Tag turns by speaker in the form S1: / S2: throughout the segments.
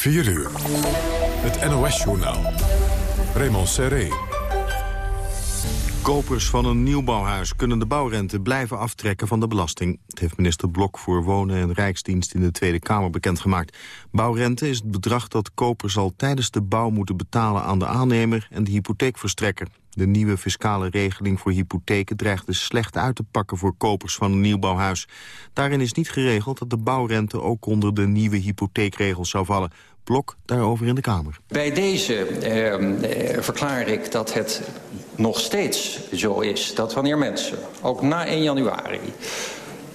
S1: 4 uur. Het NOS-journaal. Raymond Serré.
S2: Kopers van een nieuwbouwhuis kunnen de bouwrente blijven aftrekken van de belasting. Het heeft minister Blok voor Wonen en Rijksdienst in de Tweede Kamer bekendgemaakt. Bouwrente is het bedrag dat kopers al tijdens de bouw moeten betalen aan de aannemer en de hypotheekverstrekker. De nieuwe fiscale regeling voor hypotheken dreigt dus slecht uit te pakken voor kopers van een nieuwbouwhuis. Daarin is niet geregeld dat de bouwrente ook onder de nieuwe hypotheekregels zou vallen. Blok daarover in de Kamer.
S3: Bij deze eh, verklaar ik dat het nog steeds zo is dat wanneer mensen, ook na 1 januari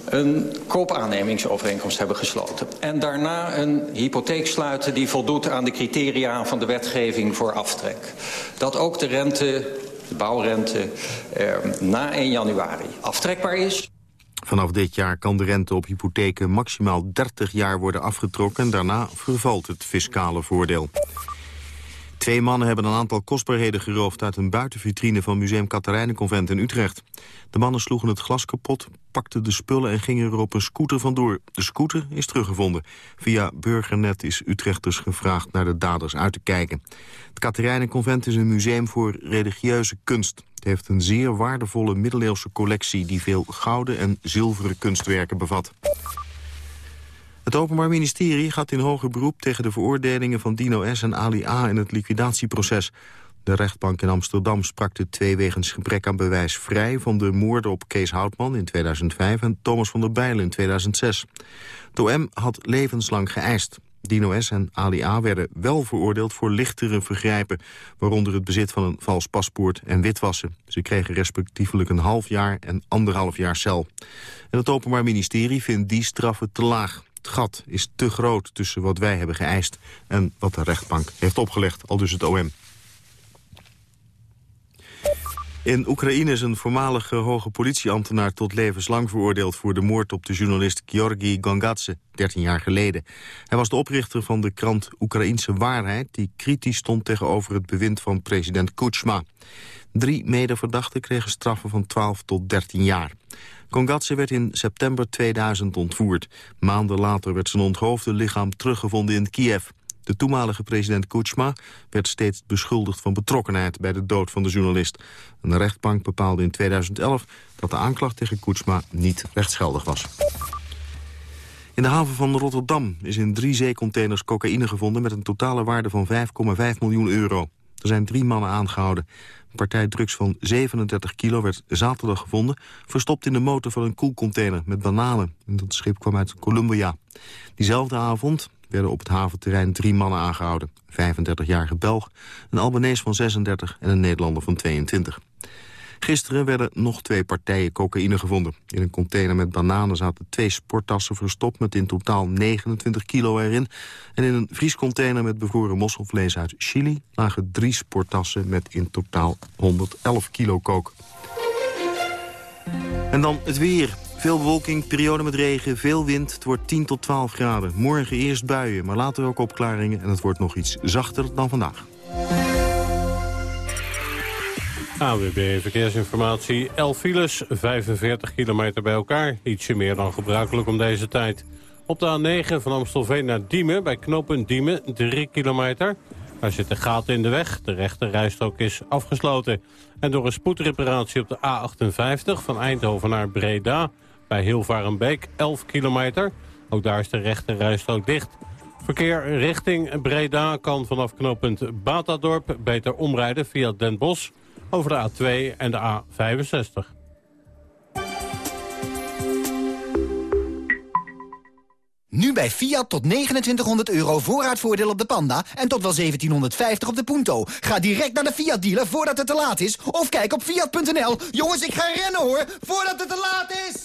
S3: een koopaannemingsovereenkomst hebben gesloten... en daarna een hypotheek sluiten die voldoet aan de criteria van de wetgeving voor aftrek. Dat ook de rente, de bouwrente, eh, na 1 januari aftrekbaar is.
S2: Vanaf dit jaar kan de rente op hypotheken maximaal 30 jaar worden afgetrokken... daarna vervalt het fiscale voordeel. Twee mannen hebben een aantal kostbaarheden geroofd... uit een buitenvitrine van Museum Katharijnenconvent in Utrecht. De mannen sloegen het glas kapot, pakten de spullen... en gingen er op een scooter vandoor. De scooter is teruggevonden. Via Burgernet is Utrechters gevraagd naar de daders uit te kijken. Het Katharijnenconvent is een museum voor religieuze kunst. Het heeft een zeer waardevolle middeleeuwse collectie... die veel gouden en zilveren kunstwerken bevat. Het Openbaar Ministerie gaat in hoger beroep tegen de veroordelingen van Dino S. en Ali A. in het liquidatieproces. De rechtbank in Amsterdam sprak de twee wegens gebrek aan bewijs vrij... van de moorden op Kees Houtman in 2005 en Thomas van der Bijlen in 2006. De had levenslang geëist. Dino S. en Ali A. werden wel veroordeeld voor lichtere vergrijpen... waaronder het bezit van een vals paspoort en witwassen. Ze kregen respectievelijk een half jaar en anderhalf jaar cel. En het Openbaar Ministerie vindt die straffen te laag. Het gat is te groot tussen wat wij hebben geëist en wat de rechtbank heeft opgelegd, al dus het OM. In Oekraïne is een voormalige hoge politieambtenaar tot levenslang veroordeeld voor de moord op de journalist Georgi Gangadze, 13 jaar geleden. Hij was de oprichter van de krant Oekraïense Waarheid, die kritisch stond tegenover het bewind van president Kuchma. Drie medeverdachten kregen straffen van 12 tot 13 jaar. Kongatse werd in september 2000 ontvoerd. Maanden later werd zijn onthoofde lichaam teruggevonden in Kiev. De toenmalige president Kuchma werd steeds beschuldigd van betrokkenheid bij de dood van de journalist. Een rechtbank bepaalde in 2011 dat de aanklacht tegen Kuchma niet rechtsgeldig was. In de haven van Rotterdam is in drie zeecontainers cocaïne gevonden... met een totale waarde van 5,5 miljoen euro. Er zijn drie mannen aangehouden. Een partij drugs van 37 kilo werd zaterdag gevonden... verstopt in de motor van een koelcontainer met bananen. En dat schip kwam uit Colombia. Diezelfde avond werden op het haventerrein drie mannen aangehouden. 35-jarige Belg, een Albanese van 36 en een Nederlander van 22. Gisteren werden nog twee partijen cocaïne gevonden. In een container met bananen zaten twee sporttassen verstopt... met in totaal 29 kilo erin. En in een vriescontainer met bevroren mosselvlees uit Chili... lagen drie sporttassen met in totaal 111 kilo kook. En dan het weer. Veel bewolking, periode met regen, veel wind. Het wordt 10 tot 12 graden. Morgen eerst buien, maar later ook opklaringen. En het wordt nog iets zachter dan vandaag.
S4: AWB Verkeersinformatie. 11 files, 45 kilometer bij elkaar. Ietsje meer dan gebruikelijk om deze tijd. Op de A9 van Amstelveen naar Diemen, bij knooppunt Diemen, 3 kilometer. Daar zitten gaten in de weg. De rechte rijstrook is afgesloten. En door een spoedreparatie op de A58 van Eindhoven naar Breda... bij Hilvarenbeek, 11 kilometer. Ook daar is de rechte rijstrook dicht. Verkeer richting Breda kan vanaf knooppunt Batadorp beter omrijden via Den Bosch over de A2 en de A65.
S5: Nu bij Fiat tot 2900 euro voorraadvoordeel op de Panda en tot wel 1750 op de Punto. Ga direct naar de Fiat dealer voordat het te laat is of kijk op fiat.nl. Jongens, ik ga rennen hoor, voordat het te laat is.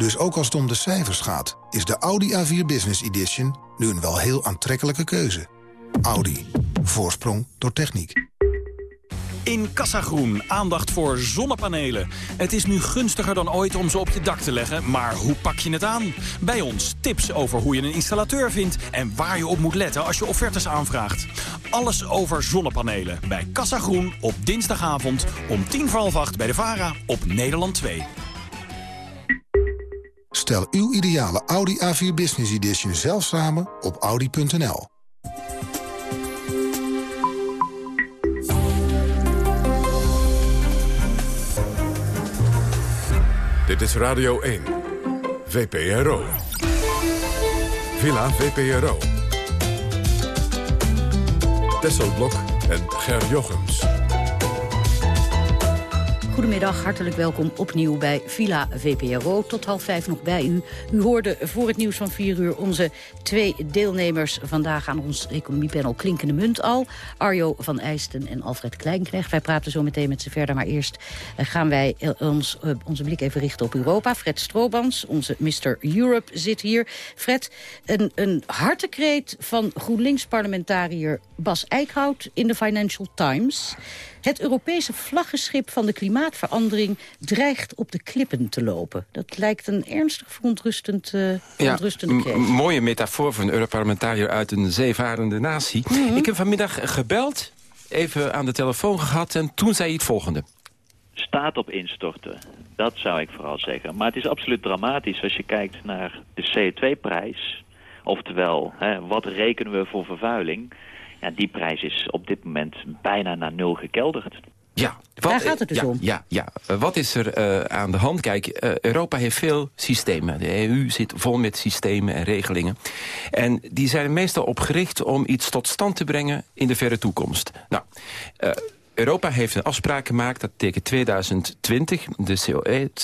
S6: Dus ook als het om de cijfers gaat, is de Audi A4 Business Edition Nu een wel heel aantrekkelijke keuze. Audi. Voorsprong door techniek.
S7: In Kassagroen aandacht voor zonnepanelen. Het is nu gunstiger dan ooit om ze op je dak te leggen, maar hoe pak je het aan? Bij ons tips over hoe je een installateur vindt en waar je op moet letten als je offertes aanvraagt. Alles over zonnepanelen bij Kassagroen op dinsdagavond om tien voor half acht bij de VARA op Nederland 2.
S6: Stel uw ideale Audi A4 Business Edition zelf samen op audi.nl.
S1: Dit is Radio 1. VPRO. Villa VPRO. Tesselblok en Ger Jochems.
S8: Goedemiddag, hartelijk welkom opnieuw bij Villa VPRO. Tot half vijf nog bij u. U hoorde voor het nieuws van vier uur onze twee deelnemers vandaag aan ons economiepanel Klinkende Munt al. Arjo van Eijsten en Alfred Kleinknecht. Wij praten zo meteen met ze verder, maar eerst eh, gaan wij eh, ons, eh, onze blik even richten op Europa. Fred Stroobans, onze Mr. Europe, zit hier. Fred, een, een hartekreet van GroenLinks-parlementariër Bas Eickhout in de Financial Times. Het Europese vlaggenschip van de klimaatverandering dreigt op de klippen te lopen. Dat lijkt een ernstig verontrustend, uh, verontrustende
S9: ja, mooie metafoor voor een Europarlementariër uit een zeevarende natie. Mhm. Ik heb vanmiddag gebeld, even aan de telefoon gehad en toen zei hij het volgende.
S10: Staat op instorten, dat zou ik vooral zeggen. Maar het is absoluut dramatisch als je kijkt naar de CO2-prijs. Oftewel, hè, wat rekenen we voor vervuiling... Ja, die prijs is op dit moment bijna naar nul gekelderd.
S9: Ja,
S8: wat, Daar gaat het dus
S9: ja,
S8: om.
S9: Ja, ja. wat is er uh, aan de hand? Kijk, uh, Europa heeft veel systemen. De EU zit vol met systemen en regelingen. En die zijn meestal op gericht om iets tot stand te brengen in de verre toekomst. Nou, uh, Europa heeft een afspraak gemaakt dat tegen 2020 de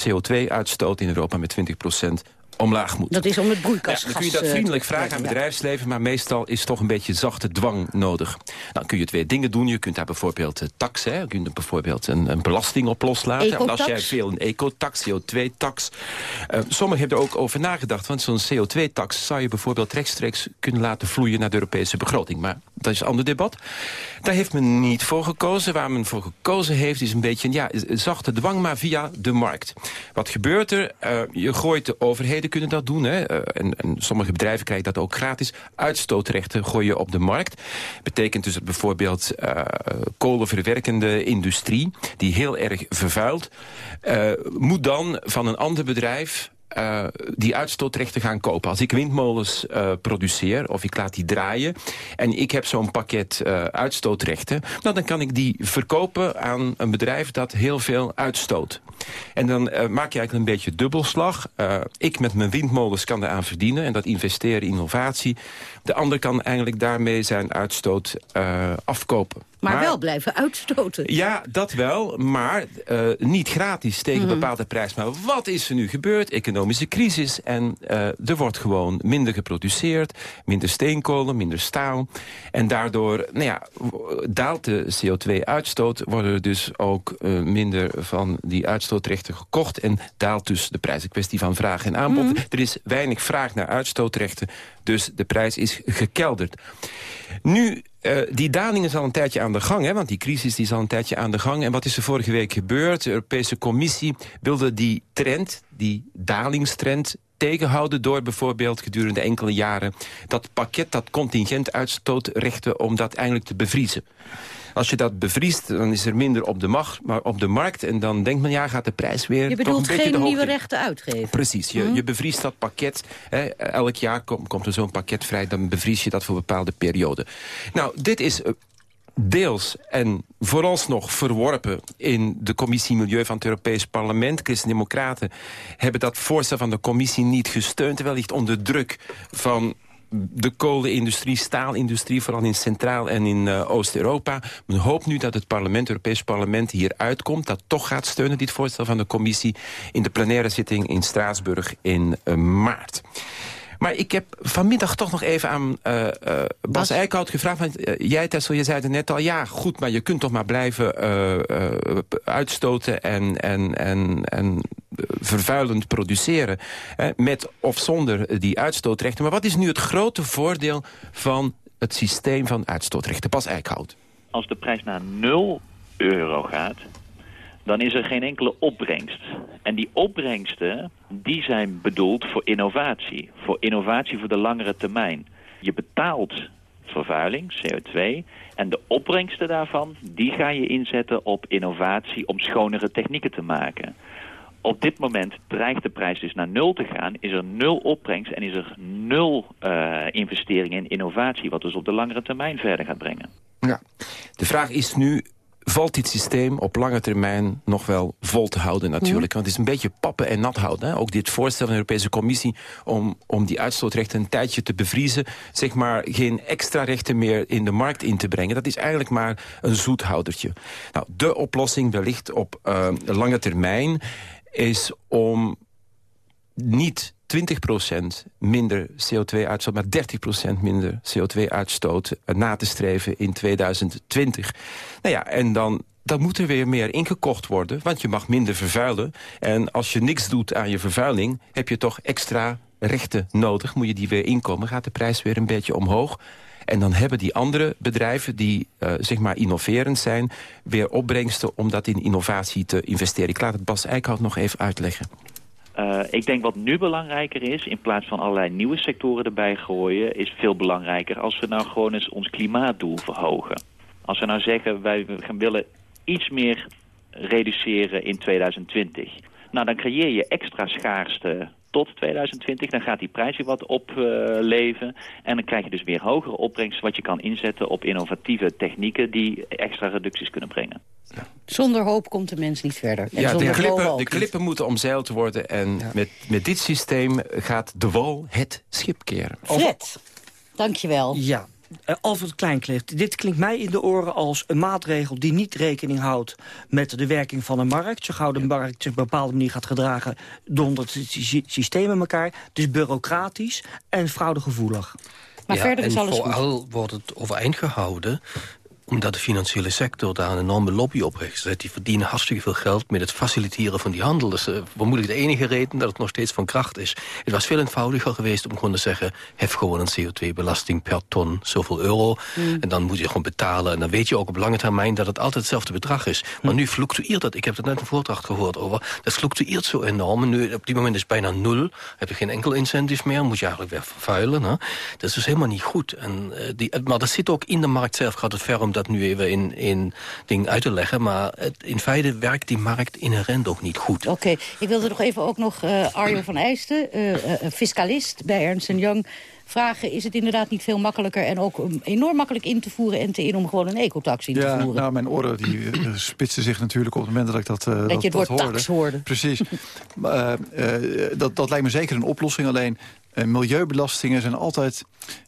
S9: CO2-uitstoot in Europa met 20 omlaag moet.
S8: Dat is om het broeikasgas... Ja,
S9: dan kun je dat eh, vriendelijk vragen aan bedrijfsleven... maar meestal is toch een beetje zachte dwang nodig. Dan kun je twee dingen doen. Je kunt daar bijvoorbeeld uh, tax, hè. je kunt er bijvoorbeeld een, een belasting op loslaten.
S8: En
S9: als jij veel een ecotax, CO2-tax... Uh, sommigen hebben er ook over nagedacht. Want zo'n CO2-tax zou je bijvoorbeeld rechtstreeks kunnen laten vloeien... naar de Europese begroting. Maar dat is een ander debat. Daar heeft men niet voor gekozen. Waar men voor gekozen heeft is een beetje... ja, zachte dwang, maar via de markt. Wat gebeurt er? Uh, je gooit de overheden kunnen dat doen. Hè. Eh, en, en, sommige bedrijven krijgen dat ook gratis. Uitstootrechten gooi je op de markt. Betekent dus dat bijvoorbeeld uh, kolenverwerkende industrie... die heel erg vervuilt... Moet dan van een ander bedrijf uh, die uitstootrechten gaan kopen. Als ik windmolens uh, produceer of ik laat die draaien... en ik heb zo'n pakket uh, uitstootrechten... Nou, dan kan ik die verkopen aan een bedrijf dat heel veel uitstoot. En dan maak je eigenlijk een beetje dubbelslag. ik met mijn windmolens kan eraan verdienen... en dat investeren in innovatie. De ander kan eigenlijk daarmee zijn uitstoot afkopen.
S8: Maar, wel blijven uitstoten.
S9: Ja, dat wel, maar uh, niet gratis tegen een mhm. bepaalde prijs. Maar wat is er nu gebeurd? Economische crisis en uh, er wordt gewoon minder geproduceerd. Minder steenkolen, minder staal. En daardoor nou ja, daalt de CO2-uitstoot. Worden er dus ook uh, minder van die uitstootrechten gekocht. En daalt dus de prijs. Een kwestie van vraag en aanbod. Mm Er is weinig vraag naar uitstootrechten. Dus de prijs is gekelderd. Nu uh, die daling is al een tijdje aan de gang, hè, want die crisis die is al een tijdje aan de gang. En wat is er vorige week gebeurd? De Europese Commissie wilde die trend, die dalingstrend tegenhouden door bijvoorbeeld gedurende enkele jaren... dat pakket, dat contingent uitstootrechten, om dat eigenlijk te bevriezen. Als je dat bevriest, dan is er minder op de, macht, maar op de markt. En dan denkt men, ja, gaat de prijs weer
S8: Je bedoelt
S9: toch een
S8: geen nieuwe rechten uitgeven?
S9: Precies, je, mhm. je bevriest dat pakket. Hè, elk jaar komt, komt er zo'n pakket vrij, dan bevries je dat voor bepaalde perioden. Nou, dit is eh, deels en vooralsnog verworpen in de commissie Milieu van het Europees Parlement. Christen-Democraten hebben dat voorstel van de commissie niet gesteund... wellicht onder druk van de kolenindustrie, staalindustrie, vooral in Centraal- en in uh, Oost-Europa. Men hoopt nu dat het parlement, Europees parlement hier uitkomt... dat toch gaat steunen, dit voorstel van de commissie... in de plenaire zitting in Straatsburg in uh, maart. Maar ik heb vanmiddag toch nog even aan uh, uh, Bas Eickhout gevraagd... Want, uh, jij, Tessel, je zei het net al... ja, goed, maar je kunt toch maar blijven uitstoten... en, en, en, en vervuilend produceren. met of zonder die uitstootrechten. Maar wat is nu het grote voordeel van het systeem van uitstootrechten? Pas Eickhout.
S10: Als de prijs naar 0 euro gaat, dan is er geen enkele opbrengst. En die opbrengsten, die zijn bedoeld voor innovatie. Voor innovatie voor de langere termijn. Je betaalt vervuiling, CO2. En de opbrengsten daarvan, die ga je inzetten op innovatie om schonere technieken te maken. Op dit moment dreigt de prijs dus naar nul te gaan. Is er nul opbrengst en is er nul uh, investering in innovatie... wat dus op de langere termijn verder gaat brengen.
S9: Ja. De vraag is nu, valt dit systeem op lange termijn nog wel vol te houden natuurlijk. Want het is een beetje pappen en nat houden. Hè? Ook dit voorstel van de Europese Commissie om, om die uitstootrechten een tijdje te bevriezen. Zeg maar geen extra rechten meer in de markt in te brengen. Dat is eigenlijk maar een zoethoudertje. Nou, de oplossing wellicht op uh, lange termijn is om niet 20% minder CO2-uitstoot, maar 30% minder CO2-uitstoot na te streven in 2020. Nou ja, en dan, dan moet er weer meer ingekocht worden, want je mag minder vervuilen. En als je niks doet aan je vervuiling, heb je toch extra rechten nodig. Moet je die weer inkomen, gaat de prijs weer een beetje omhoog. En dan hebben die andere bedrijven die uh, zeg maar innoverend zijn... weer opbrengsten om dat in innovatie te investeren. Ik laat het Bas Eickhout nog even uitleggen.
S10: Uh, ik denk wat nu belangrijker is, in plaats van allerlei nieuwe sectoren erbij gooien... is veel belangrijker als we nou gewoon eens ons klimaatdoel verhogen. Als we nou zeggen, wij willen iets meer reduceren in 2020... Nou, dan creëer je extra schaarste tot 2020. Dan gaat die prijs weer wat opleven. Uh, en dan krijg je dus weer hogere opbrengst... wat je kan inzetten op innovatieve technieken... die extra reducties kunnen brengen.
S8: Ja. Zonder hoop komt de mens niet verder.
S9: En ja, de klippen, de klippen moeten omzeild worden. En ja. met, met dit systeem gaat de wal het schip keren.
S8: Fred, dankjewel.
S11: Ja, Alfred Kleinklicht, dit klinkt mij in de oren als een maatregel... die niet rekening houdt met de werking van een markt. Zo gauw de markt zich op een bepaalde manier gaat gedragen... dondert het systeem in elkaar. Het is bureaucratisch en fraudegevoelig.
S8: Maar
S12: ja,
S8: verder is
S12: en
S8: alles
S12: vooral
S8: goed.
S12: wordt het overeind gehouden omdat de financiële sector daar een enorme lobby op heeft gezet. Die verdienen hartstikke veel geld met het faciliteren van die handel. Dat is uh, vermoedelijk de enige reden dat het nog steeds van kracht is. Het was veel eenvoudiger geweest om gewoon te zeggen... hef gewoon een CO2-belasting per ton zoveel euro. Mm. En dan moet je gewoon betalen. En dan weet je ook op lange termijn dat het altijd hetzelfde bedrag is. Maar mm. nu fluctueert dat. Ik heb er net een voordracht gehoord over. Dat fluctueert zo enorm. En nu, op die moment is het bijna nul. Heb je geen enkel incentive meer. Moet je eigenlijk weer vervuilen. Hè? Dat is dus helemaal niet goed. En, uh, die, maar dat zit ook in de markt zelf. Gaat het ver om dat nu even in, in ding uit te leggen. Maar het, in feite werkt die markt inherent ook niet goed.
S8: Oké, ik wilde nog even ook nog uh, van Eijsten, uh, uh, fiscalist bij Ernst Young vragen... is het inderdaad niet veel makkelijker en ook um, enorm makkelijk in te voeren... en te in om gewoon een ecotax in te
S13: ja,
S8: voeren?
S13: nou, mijn oren die uh, spitsen zich natuurlijk op het moment dat ik dat, uh,
S8: dat,
S13: dat
S8: je het woord
S13: hoorde.
S8: tax hoorde.
S13: Precies. uh, dat, dat lijkt me zeker een oplossing. Alleen milieubelastingen zijn altijd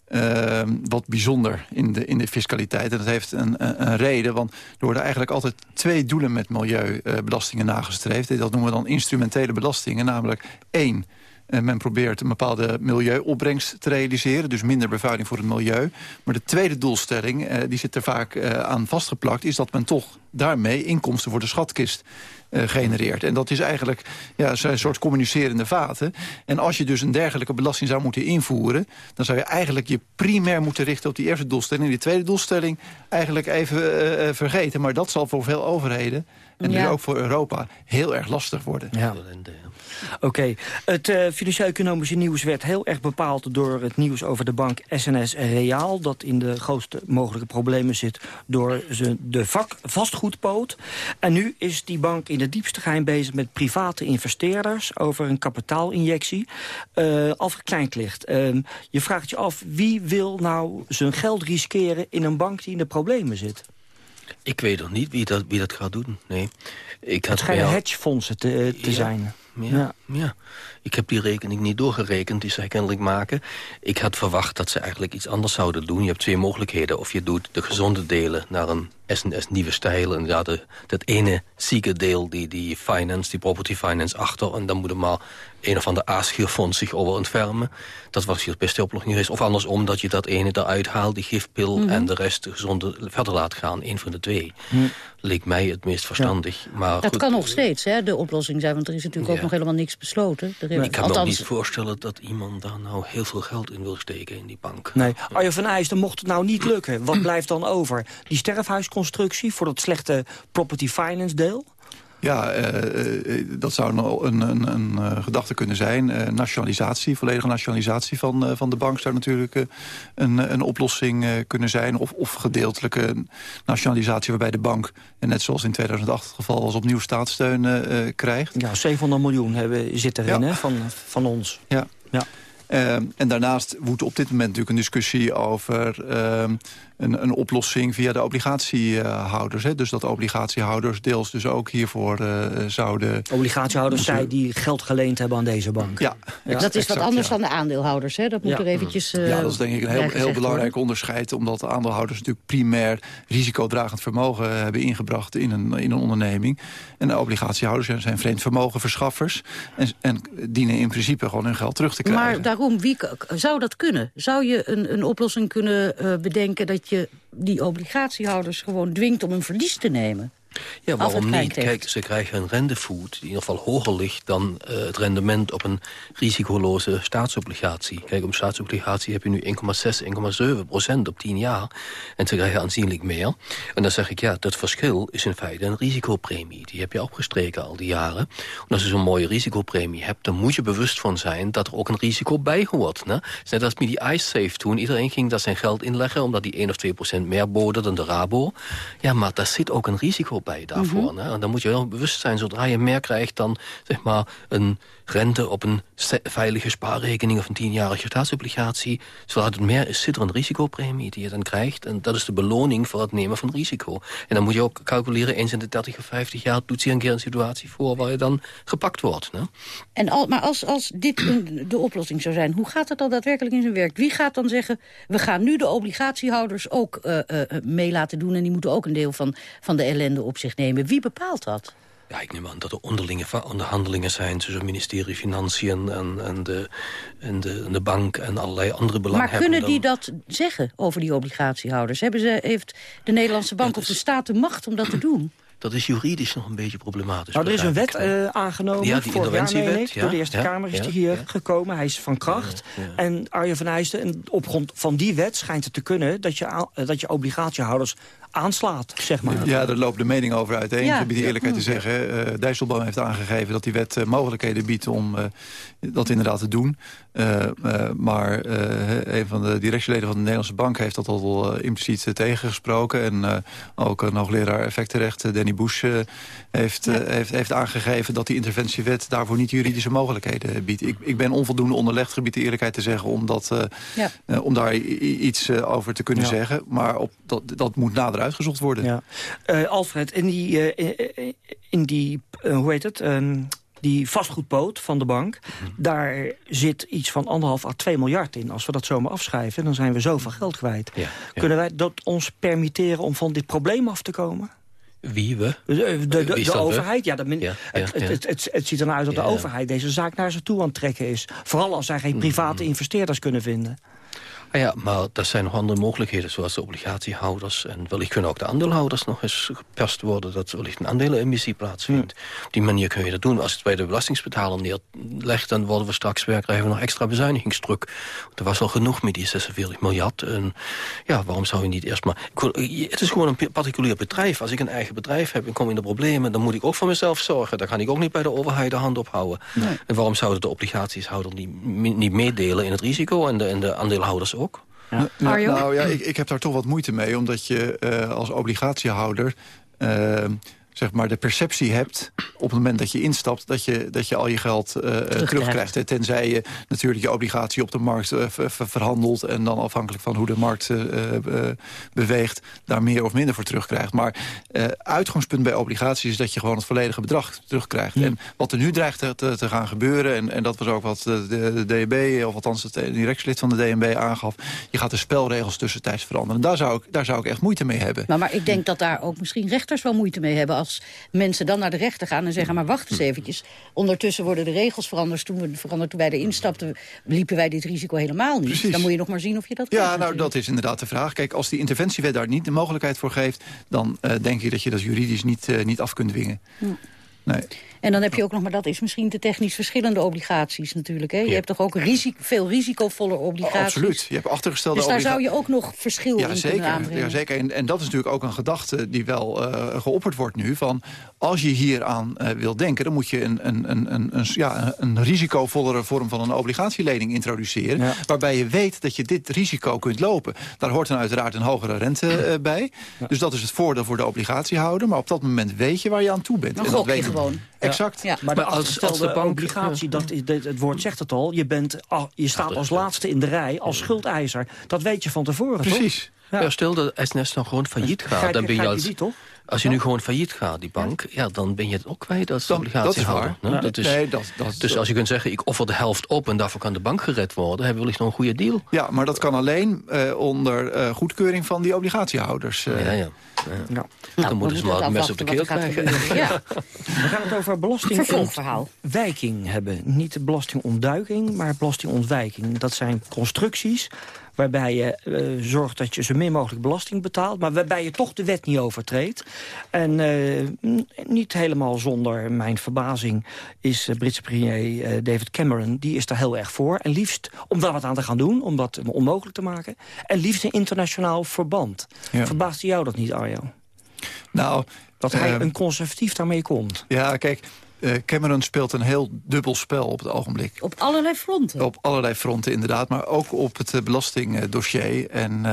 S13: uh, wat bijzonder in de, in de fiscaliteit. En dat heeft een, een, een, reden, want er worden eigenlijk altijd twee doelen met milieubelastingen nagestreefd. Dat noemen we dan instrumentele belastingen, namelijk één... Uh, men probeert een bepaalde milieuopbrengst te realiseren. Dus minder bevuiling voor het milieu. Maar de tweede doelstelling, uh, die zit er vaak uh, aan vastgeplakt... is dat men toch daarmee inkomsten voor de schatkist uh, genereert. En dat is eigenlijk ja, een soort communicerende vaten. En als je dus een dergelijke belasting zou moeten invoeren... dan zou je eigenlijk je primair moeten richten op die eerste doelstelling. En die tweede doelstelling eigenlijk even uh, vergeten. Maar dat zal voor veel overheden... en ja. dus ook voor Europa heel erg lastig worden.
S11: Ja. Oké, okay. het uh, Financieel-Economische Nieuws werd heel erg bepaald door het nieuws over de bank SNS Reaal... dat in de grootste mogelijke problemen zit door de vak vastgoedpoot. En nu is die bank in de diepste geheim bezig met private investeerders... over een kapitaalinjectie. Uh, Alfred Kleinklicht, uh, je vraagt je af wie wil nou zijn geld riskeren... in een bank die in de problemen zit?
S12: Ik weet nog niet wie dat, wie dat gaat doen, nee. Ik
S11: het schijnen hedgefondsen te, te
S12: ja.
S11: zijn.
S12: Ja, ja. Ik heb die rekening niet doorgerekend die zij kennelijk maken. Ik had verwacht dat ze eigenlijk iets anders zouden doen. Je hebt twee mogelijkheden. Of je doet de gezonde delen naar een SNS nieuwe stijl. En ja, de, dat ene zieke deel, die, die finance, die property finance achter. En dan moet er maar een of ander aasgierfonds zich over ontfermen. Dat was hier de beste oplossing geweest. Of andersom, dat je dat ene eruit haalt, die gifpil...
S8: Mhm.
S12: en de rest de gezonde verder laat gaan. Een van de twee.
S11: Mhm.
S12: Leek mij het meest verstandig. Maar
S8: Dat
S12: goed,
S8: kan nog steeds, hè, de oplossing zijn. Want er is natuurlijk ook nog helemaal niks besloten. Er
S12: ik kan me ook niet voorstellen dat iemand daar nou heel veel geld in wil steken in die bank.
S11: Nee, Arjo van IJs, mocht het nou niet lukken, wat blijft dan over? Die sterfhuisconstructie voor dat slechte property finance deel?
S13: Ja, eh, eh, dat zou een, een, een, een eh, gedachte kunnen zijn. Nationalisatie, volledige nationalisatie van, van de bank... zou natuurlijk een, een oplossing kunnen zijn. Of, of gedeeltelijke nationalisatie waarbij de bank... en net zoals in 2008 het geval was, opnieuw staatssteun krijgt.
S11: Ja, 700 miljoen hebben, zit erin hè, van, van ons.
S13: Ja.
S11: Ja.
S13: Eh, en daarnaast woedt op dit moment natuurlijk een discussie over eh, een, een oplossing via de obligatiehouders. Hè? Dus dat obligatiehouders deels dus ook hiervoor eh, zouden...
S11: Obligatiehouders,
S13: moeten-
S11: zij die geld geleend hebben aan deze bank.
S13: Ja,
S8: dat is wat anders
S13: ja.
S8: dan de aandeelhouders, hè? Dat moet
S11: Ja.
S8: er eventjes eh,
S13: ja, dat is denk ik een heel, heel belangrijk
S8: worden.
S13: onderscheid. Omdat de aandeelhouders natuurlijk primair risicodragend vermogen hebben ingebracht in een, in een onderneming. En de obligatiehouders zijn, zijn vreemd vermogenverschaffers. En, en dienen in principe gewoon hun geld terug te krijgen.
S8: Maar daarom, wie, zou dat kunnen? Zou je een, een oplossing kunnen eh, bedenken... dat je die obligatiehouders gewoon dwingt om een verlies te nemen?
S12: Ja, waarom niet? Kijk, ze krijgen een rendevoet die in ieder geval hoger ligt... dan eh, het rendement op een risicoloze staatsobligatie. Kijk, op een staatsobligatie heb je nu 1,6, 1,7 procent op 10 jaar. En ze krijgen aanzienlijk meer. En dan zeg ik, ja, dat verschil is in feite een risicopremie. Die heb je opgestreken al die jaren. En als je zo'n mooie risicopremie hebt... dan moet je bewust van zijn dat er ook een risico bij hoort. Ne? Net als met die iSafe toen. Iedereen ging daar zijn geld inleggen... omdat die 1 of 2 procent meer boden dan de Rabo. Ja, maar daar zit ook een risico bij daarvoor.
S8: Mhm.
S12: hè? En dan moet je wel bewust zijn, zodra je meer krijgt dan zeg maar een rente op een veilige spaarrekening of een tienjarige staatsobligatie. Zodra het meer is, zit er een risicopremie die je dan krijgt. En dat is de beloning voor het nemen van risico. En dan moet je ook calculeren, eens in de 30 of 50 jaar doet zich een keer een situatie voor waar je dan gepakt wordt.
S8: En al, maar als, als dit de oplossing zou zijn, hoe gaat het dan daadwerkelijk in zijn werk? Wie gaat dan zeggen, we gaan nu de obligatiehouders ook eh, mee laten doen... en die moeten ook een deel van, van de ellende op zich nemen? Wie bepaalt dat?
S12: Ja, ik neem aan dat er onderlinge onderhandelingen zijn... tussen het ministerie Financiën en, en, de, en, de, en de bank en allerlei andere
S8: Maar
S12: belanghebbenden.
S8: kunnen die dat zeggen over die obligatiehouders? Hebben ze, heeft de Nederlandse bank of de staat de macht om dat te doen?
S12: Dat is juridisch nog een beetje problematisch.
S11: Nou, er is een wet eh, aangenomen,
S12: Ja, die
S11: vorig jaar meen ik.
S12: ja,
S11: Door de Eerste
S12: ja,
S11: Kamer is
S12: ja,
S11: die hier
S12: ja.
S11: gekomen. Hij is van kracht. En Arjen van Heijsten, en op grond van die wet schijnt het te kunnen... dat je, eh, dat je obligatiehouders aanslaat, zeg maar.
S13: Ja, daar lopen de meningen over uiteen.
S11: Ja.
S13: Die eerlijkheid te zeggen. eh Dijsselboom heeft aangegeven dat die wet eh, mogelijkheden biedt om eh, dat inderdaad te doen. Eh, eh, maar eh, een van de directieleden van de Nederlandse Bank heeft dat al impliciet tegengesproken. En eh, ook een hoogleraar effectenrecht, Danny Bush, heeft, heeft, heeft aangegeven dat die interventiewet daarvoor niet juridische mogelijkheden biedt. Ik, ik ben onvoldoende onderlegd, gebied de eerlijkheid te zeggen, om, dat,
S8: Ja.
S13: om daar iets over te kunnen
S11: Ja.
S13: zeggen. Maar op, dat, dat moet nader uitgezocht worden.
S11: Ja. Eh, Alfred, in die, eh, eh, in die hoe heet het, Ehm, die vastgoedpoot van de bank...
S12: Mhm.
S11: daar zit iets van anderhalf à 2 miljard in. Als we dat zomaar afschrijven, dan zijn we zoveel geld kwijt.
S12: Ja, ja.
S11: Kunnen wij dat ons permitteren om van dit probleem af te komen?
S12: Wie we?
S11: De, de, de, de
S12: we?
S11: overheid, ja,
S12: Ja,
S11: het,
S12: ja,
S11: het, het, ziet ernaar uit dat de
S12: Ja,
S11: overheid deze zaak naar zich toe aan het trekken is. Vooral als zij geen private investeerders kunnen vinden.
S12: Ah ja, maar er zijn nog andere mogelijkheden, zoals de obligatiehouders. En wellicht kunnen ook de aandeelhouders nog eens geperst worden... dat wellicht een aandelenemissie plaatsvindt. Op die manier kun je dat doen. Als het bij de belastingsbetaler neerlegt... dan worden we straks weer, krijgen we nog extra bezuinigingsdruk. Er was al genoeg met die 46 miljard. En ja, waarom zou je niet eerst maar... Het is gewoon een particulier bedrijf. Als ik een eigen bedrijf heb en kom in de problemen... dan moet ik ook voor mezelf zorgen. Dan kan ik ook niet bij de overheid de hand ophouden. En waarom zouden de obligatieshouder niet, niet meedelen in het risico... en de, en de aandeelhouders ook?
S13: Ja, nou ja, ik, ik heb daar toch wat moeite mee. Omdat je eh, als obligatiehouder... eh, zeg maar, de perceptie hebt... op het moment dat je instapt, dat je, dat je al je geld uh, terugkrijgt. Tenzij je natuurlijk je obligatie op de markt uh, verhandelt... en dan afhankelijk van hoe de markt uh, beweegt... daar meer of minder voor terugkrijgt. Maar uitgangspunt bij obligaties is dat je gewoon het volledige bedrag terugkrijgt. En wat er nu dreigt te, te, gaan gebeuren... En, en dat was ook wat de, de, DNB, of althans het directielid van de DNB aangaf... je gaat de spelregels tussentijds veranderen. Daar zou ik, daar zou ik echt moeite mee hebben.
S8: Maar, maar ik denk dat daar ook misschien rechters wel moeite mee hebben... als mensen dan naar de rechter gaan en zeggen... maar wacht eens eventjes, ondertussen worden de regels veranderd. Toen, we, veranderd, toen wij erin stapten, liepen wij dit risico helemaal niet. Precies. Dan moet je nog maar zien of je dat
S13: Ja, nou, dat is inderdaad de vraag. Kijk, als die interventiewet daar niet de mogelijkheid voor geeft... dan uh, denk ik dat je dat juridisch niet, uh, niet af kunt dwingen. Ja. Nee.
S8: En dan heb je ook nog, maar dat is misschien te technisch verschillende obligaties natuurlijk. Hè? Je hebt toch ook risico, veel risicovolle obligaties?
S13: absoluut. Je hebt achtergestelde
S8: Dus daar zou je ook nog verschil
S13: ja,
S8: in
S13: zeker,
S8: kunnen aanbrengen.
S13: Ja, zeker. En, en dat is natuurlijk ook een gedachte die wel uh, geopperd wordt nu. Van als je hieraan uh, wil denken, dan moet je een, een, een, een, een, ja, een risicovollere vorm van een obligatielening introduceren. Ja. Waarbij je weet dat je dit risico kunt lopen. Daar hoort dan uiteraard een hogere rente uh, bij. Ja. Dus dat is het voordeel voor de obligatiehouder. Maar op dat moment weet je waar je aan toe bent.
S8: Dan
S13: en dat
S8: je
S13: weet
S8: gewoon.
S13: Exact.
S11: Ja. Maar, maar de als, als de bank, obligatie, dat, het woord zegt het al... je, bent, je staat als laatste in de rij als schuldeiser. Dat weet je van tevoren,
S13: Precies.
S12: Ja. Ja, stel dat SNS dan gewoon failliet gaat, dan ben je als...
S11: Die, toch?
S12: Als je nu gewoon failliet gaat, die bank, ja. dan ben je het ook kwijt als obligatiehouder.
S13: Dat is waar. Dat is, nee, dat, dat,
S12: dus als je kunt zeggen, ik offer de helft op en daarvoor kan de bank gered worden, hebben we wellicht nog een goede deal.
S13: Ja, maar dat kan alleen uh, onder uh, goedkeuring van die obligatiehouders.
S12: Uh. Ja, ja. ja.
S8: Nou,
S12: dan moeten ze maar een mes op de keel krijgen.
S8: Ja.
S11: We gaan het over belastingontwijking hebben. Niet belastingontduiking, maar belastingontwijking. Dat zijn constructies waarbij je uh, zorgt dat je zo min mogelijk belasting betaalt... maar waarbij je toch de wet niet overtreedt. En uh, niet helemaal zonder mijn verbazing is uh, Britse premier David Cameron... die is daar heel erg voor. En liefst om daar wat aan te gaan doen, om dat onmogelijk te maken. En liefst een internationaal verband. Ja. Verbaast jou dat niet, Arjo?
S13: Nou...
S11: Dat hij een conservatief daarmee komt.
S13: Ja, kijk... Uh, Cameron speelt een heel dubbel spel op het ogenblik.
S8: Op allerlei fronten?
S13: Op allerlei fronten, inderdaad. Maar ook op het uh, belastingdossier. En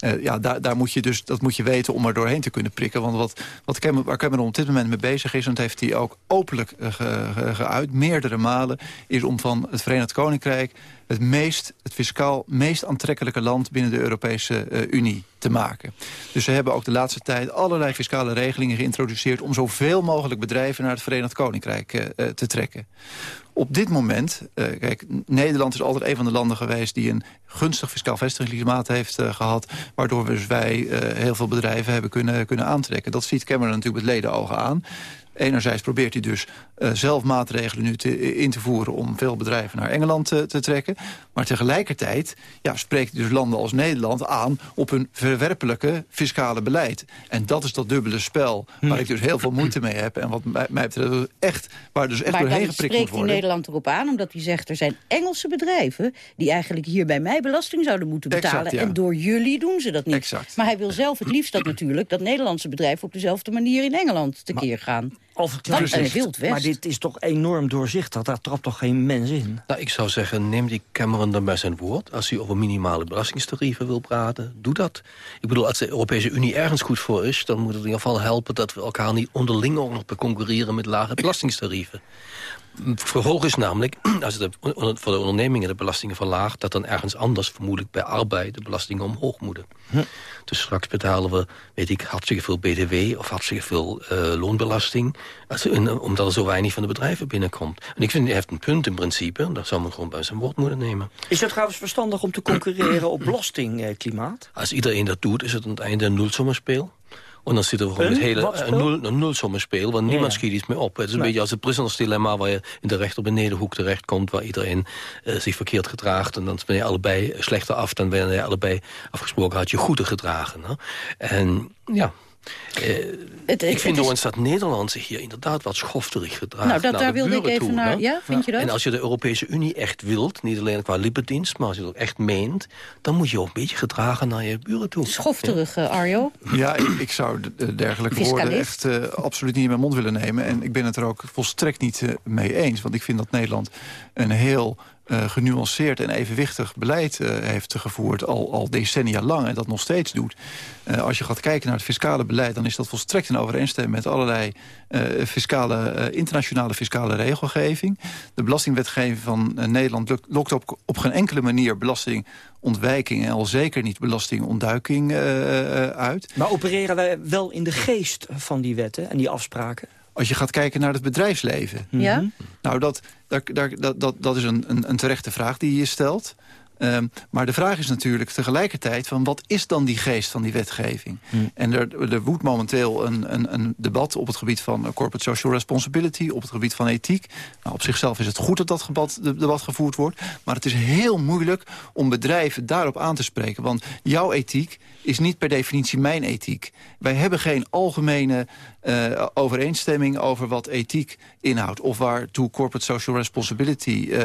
S13: uh, ja, daar, daar moet je dus, dat moet je weten om er doorheen te kunnen prikken. Want wat, wat Cameron, waar Cameron op dit moment mee bezig is... en dat heeft hij ook openlijk ge, geuit, meerdere malen... is om van het Verenigd Koninkrijk het, meest, het fiscaal meest aantrekkelijke land... binnen de Europese uh, Unie te maken. Dus ze hebben ook de laatste tijd allerlei fiscale regelingen geïntroduceerd... om zoveel mogelijk bedrijven naar het Verenigd Koninkrijk te trekken. Op dit moment, uh, kijk, Nederland is altijd een van de landen geweest... die een gunstig fiscaal vestigingsklimaat heeft uh, gehad... waardoor we dus wij uh, heel veel bedrijven hebben kunnen, kunnen aantrekken. Dat ziet Cameron natuurlijk met ledenogen aan. Enerzijds probeert hij dus uh, zelf maatregelen nu te, in te voeren... om veel bedrijven naar Engeland te, te trekken. Maar tegelijkertijd ja, spreekt hij dus landen als Nederland aan... op hun verwerpelijke fiscale beleid. En dat is dat dubbele spel waar ik dus heel veel moeite mee heb. En wat mij, mij betreft echt, waar dus echt
S8: maar
S13: doorheen geprikt moet worden.
S8: spreekt hij Nederland erop aan, omdat hij zegt... er zijn Engelse bedrijven die eigenlijk hier bij mij belasting zouden moeten betalen.
S13: Exact, ja.
S8: En door jullie doen ze dat niet.
S13: Exact.
S8: Maar hij wil zelf het liefst dat natuurlijk... dat Nederlandse bedrijven op dezelfde manier in Engeland tekeer gaan.
S11: Of
S8: Wat een wild west.
S11: Maar dit is toch enorm doorzichtig. Daar trapt toch geen mens in?
S12: Nou, ik zou zeggen, neem die Cameron dan bij zijn woord. Als hij over minimale belastingtarieven wil praten, doe dat. Ik bedoel, als de Europese Unie ergens goed voor is... dan moet het in ieder geval helpen dat we elkaar niet onderling ook nog concurreren met lage belastingtarieven. Vervolg is namelijk, als het voor de ondernemingen de belastingen verlaagt... dat dan ergens anders, vermoedelijk bij arbeid, de belastingen omhoog moeten. Hm. Dus straks betalen we, weet ik, hartstikke veel BTW... of hartstikke veel uh, loonbelasting... Als, omdat er zo weinig van de bedrijven binnenkomt. En ik vind, hij heeft een punt in principe. Dat zou men gewoon bij zijn woord moeten nemen.
S11: Is het trouwens verstandig om te concurreren op belastingklimaat?
S12: Als iedereen dat doet, is het aan het einde een nulsommerspel. En dan zitten we gewoon met hele een, nul, een nulsommenspel, want niemand schiet iets meer op. Het is een nee. beetje als het prisonersdilemma waar je in de rechter benedenhoek terechtkomt, waar iedereen uh, zich verkeerd gedraagt. En dan ben je allebei slechter af dan ben je allebei afgesproken had je goede gedragen. Hè? En ja... Uh, het, het, ik vind is... dat Nederland zich hier inderdaad wat schofterig gedraagt.
S8: Nou, dat, daar wilde ik even toe, naar. Ja, vind je dat?
S12: En als je de Europese Unie echt wilt, niet alleen qua lippendienst... maar als je het ook echt meent, dan moet je ook een beetje gedragen naar je buren toe.
S8: Schofterig, ja. Arjo?
S13: Ja, ik, ik zou dergelijke Fiscalist. woorden echt uh, absoluut niet in mijn mond willen nemen. En ik ben het er ook volstrekt niet uh, mee eens. Want ik vind dat Nederland een heel uh, genuanceerd en evenwichtig beleid uh, heeft gevoerd... Al, al decennia lang en dat nog steeds doet. Uh, als je gaat kijken naar het fiscale beleid... dan is dat volstrekt in overeenstemming met allerlei fiscale, internationale fiscale regelgeving. De belastingwetgeving van Nederland lokt op, op geen enkele manier belastingontwijking... en al zeker niet belastingontduiking uit.
S11: Maar opereren wij wel in de geest van die wetten en die afspraken?
S13: Als je gaat kijken naar het bedrijfsleven.
S8: Ja?
S13: Nou, dat, daar, dat, dat, dat is een, een, een terechte vraag die je stelt. Um, maar de vraag is natuurlijk tegelijkertijd... van wat is dan die geest van die wetgeving? Hmm. En er, er woedt momenteel een, een, een, debat op het gebied van corporate social responsibility... op het gebied van ethiek. Nou, op zichzelf is het goed dat dat debat, debat gevoerd wordt. Maar het is heel moeilijk om bedrijven daarop aan te spreken. Want jouw ethiek is niet per definitie mijn ethiek. Wij hebben geen algemene uh, overeenstemming over wat ethiek inhoudt. Of waartoe corporate social responsibility uh,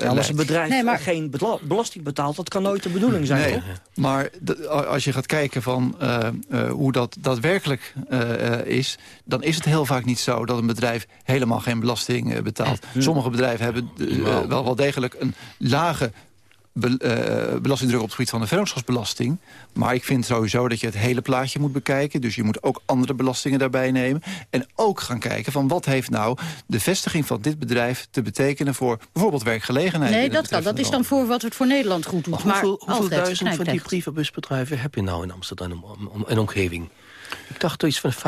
S11: ja, Als een bedrijf nee, maar... geen belasting betaalt, dat kan nooit de bedoeling zijn, nee, toch?
S13: Maar als je gaat kijken van uh, hoe dat daadwerkelijk is... dan is het heel vaak niet zo dat een bedrijf helemaal geen belasting betaalt. Sommige bedrijven hebben wel, wel degelijk een lage be, uh, belastingdruk op het gebied van de vennootschapsbelasting. Maar ik vind sowieso dat je het hele plaatje moet bekijken. Dus je moet ook andere belastingen daarbij nemen. En ook gaan kijken van wat heeft nou de vestiging van dit bedrijf te betekenen voor bijvoorbeeld werkgelegenheid.
S8: Nee, dat kan. Dat is dan voor wat het voor Nederland goed doet.
S12: Maar, hoeveel, hoeveel duizend van die brievenbusbedrijven heb je nou in Amsterdam en omgeving? Ik dacht iets van 15.000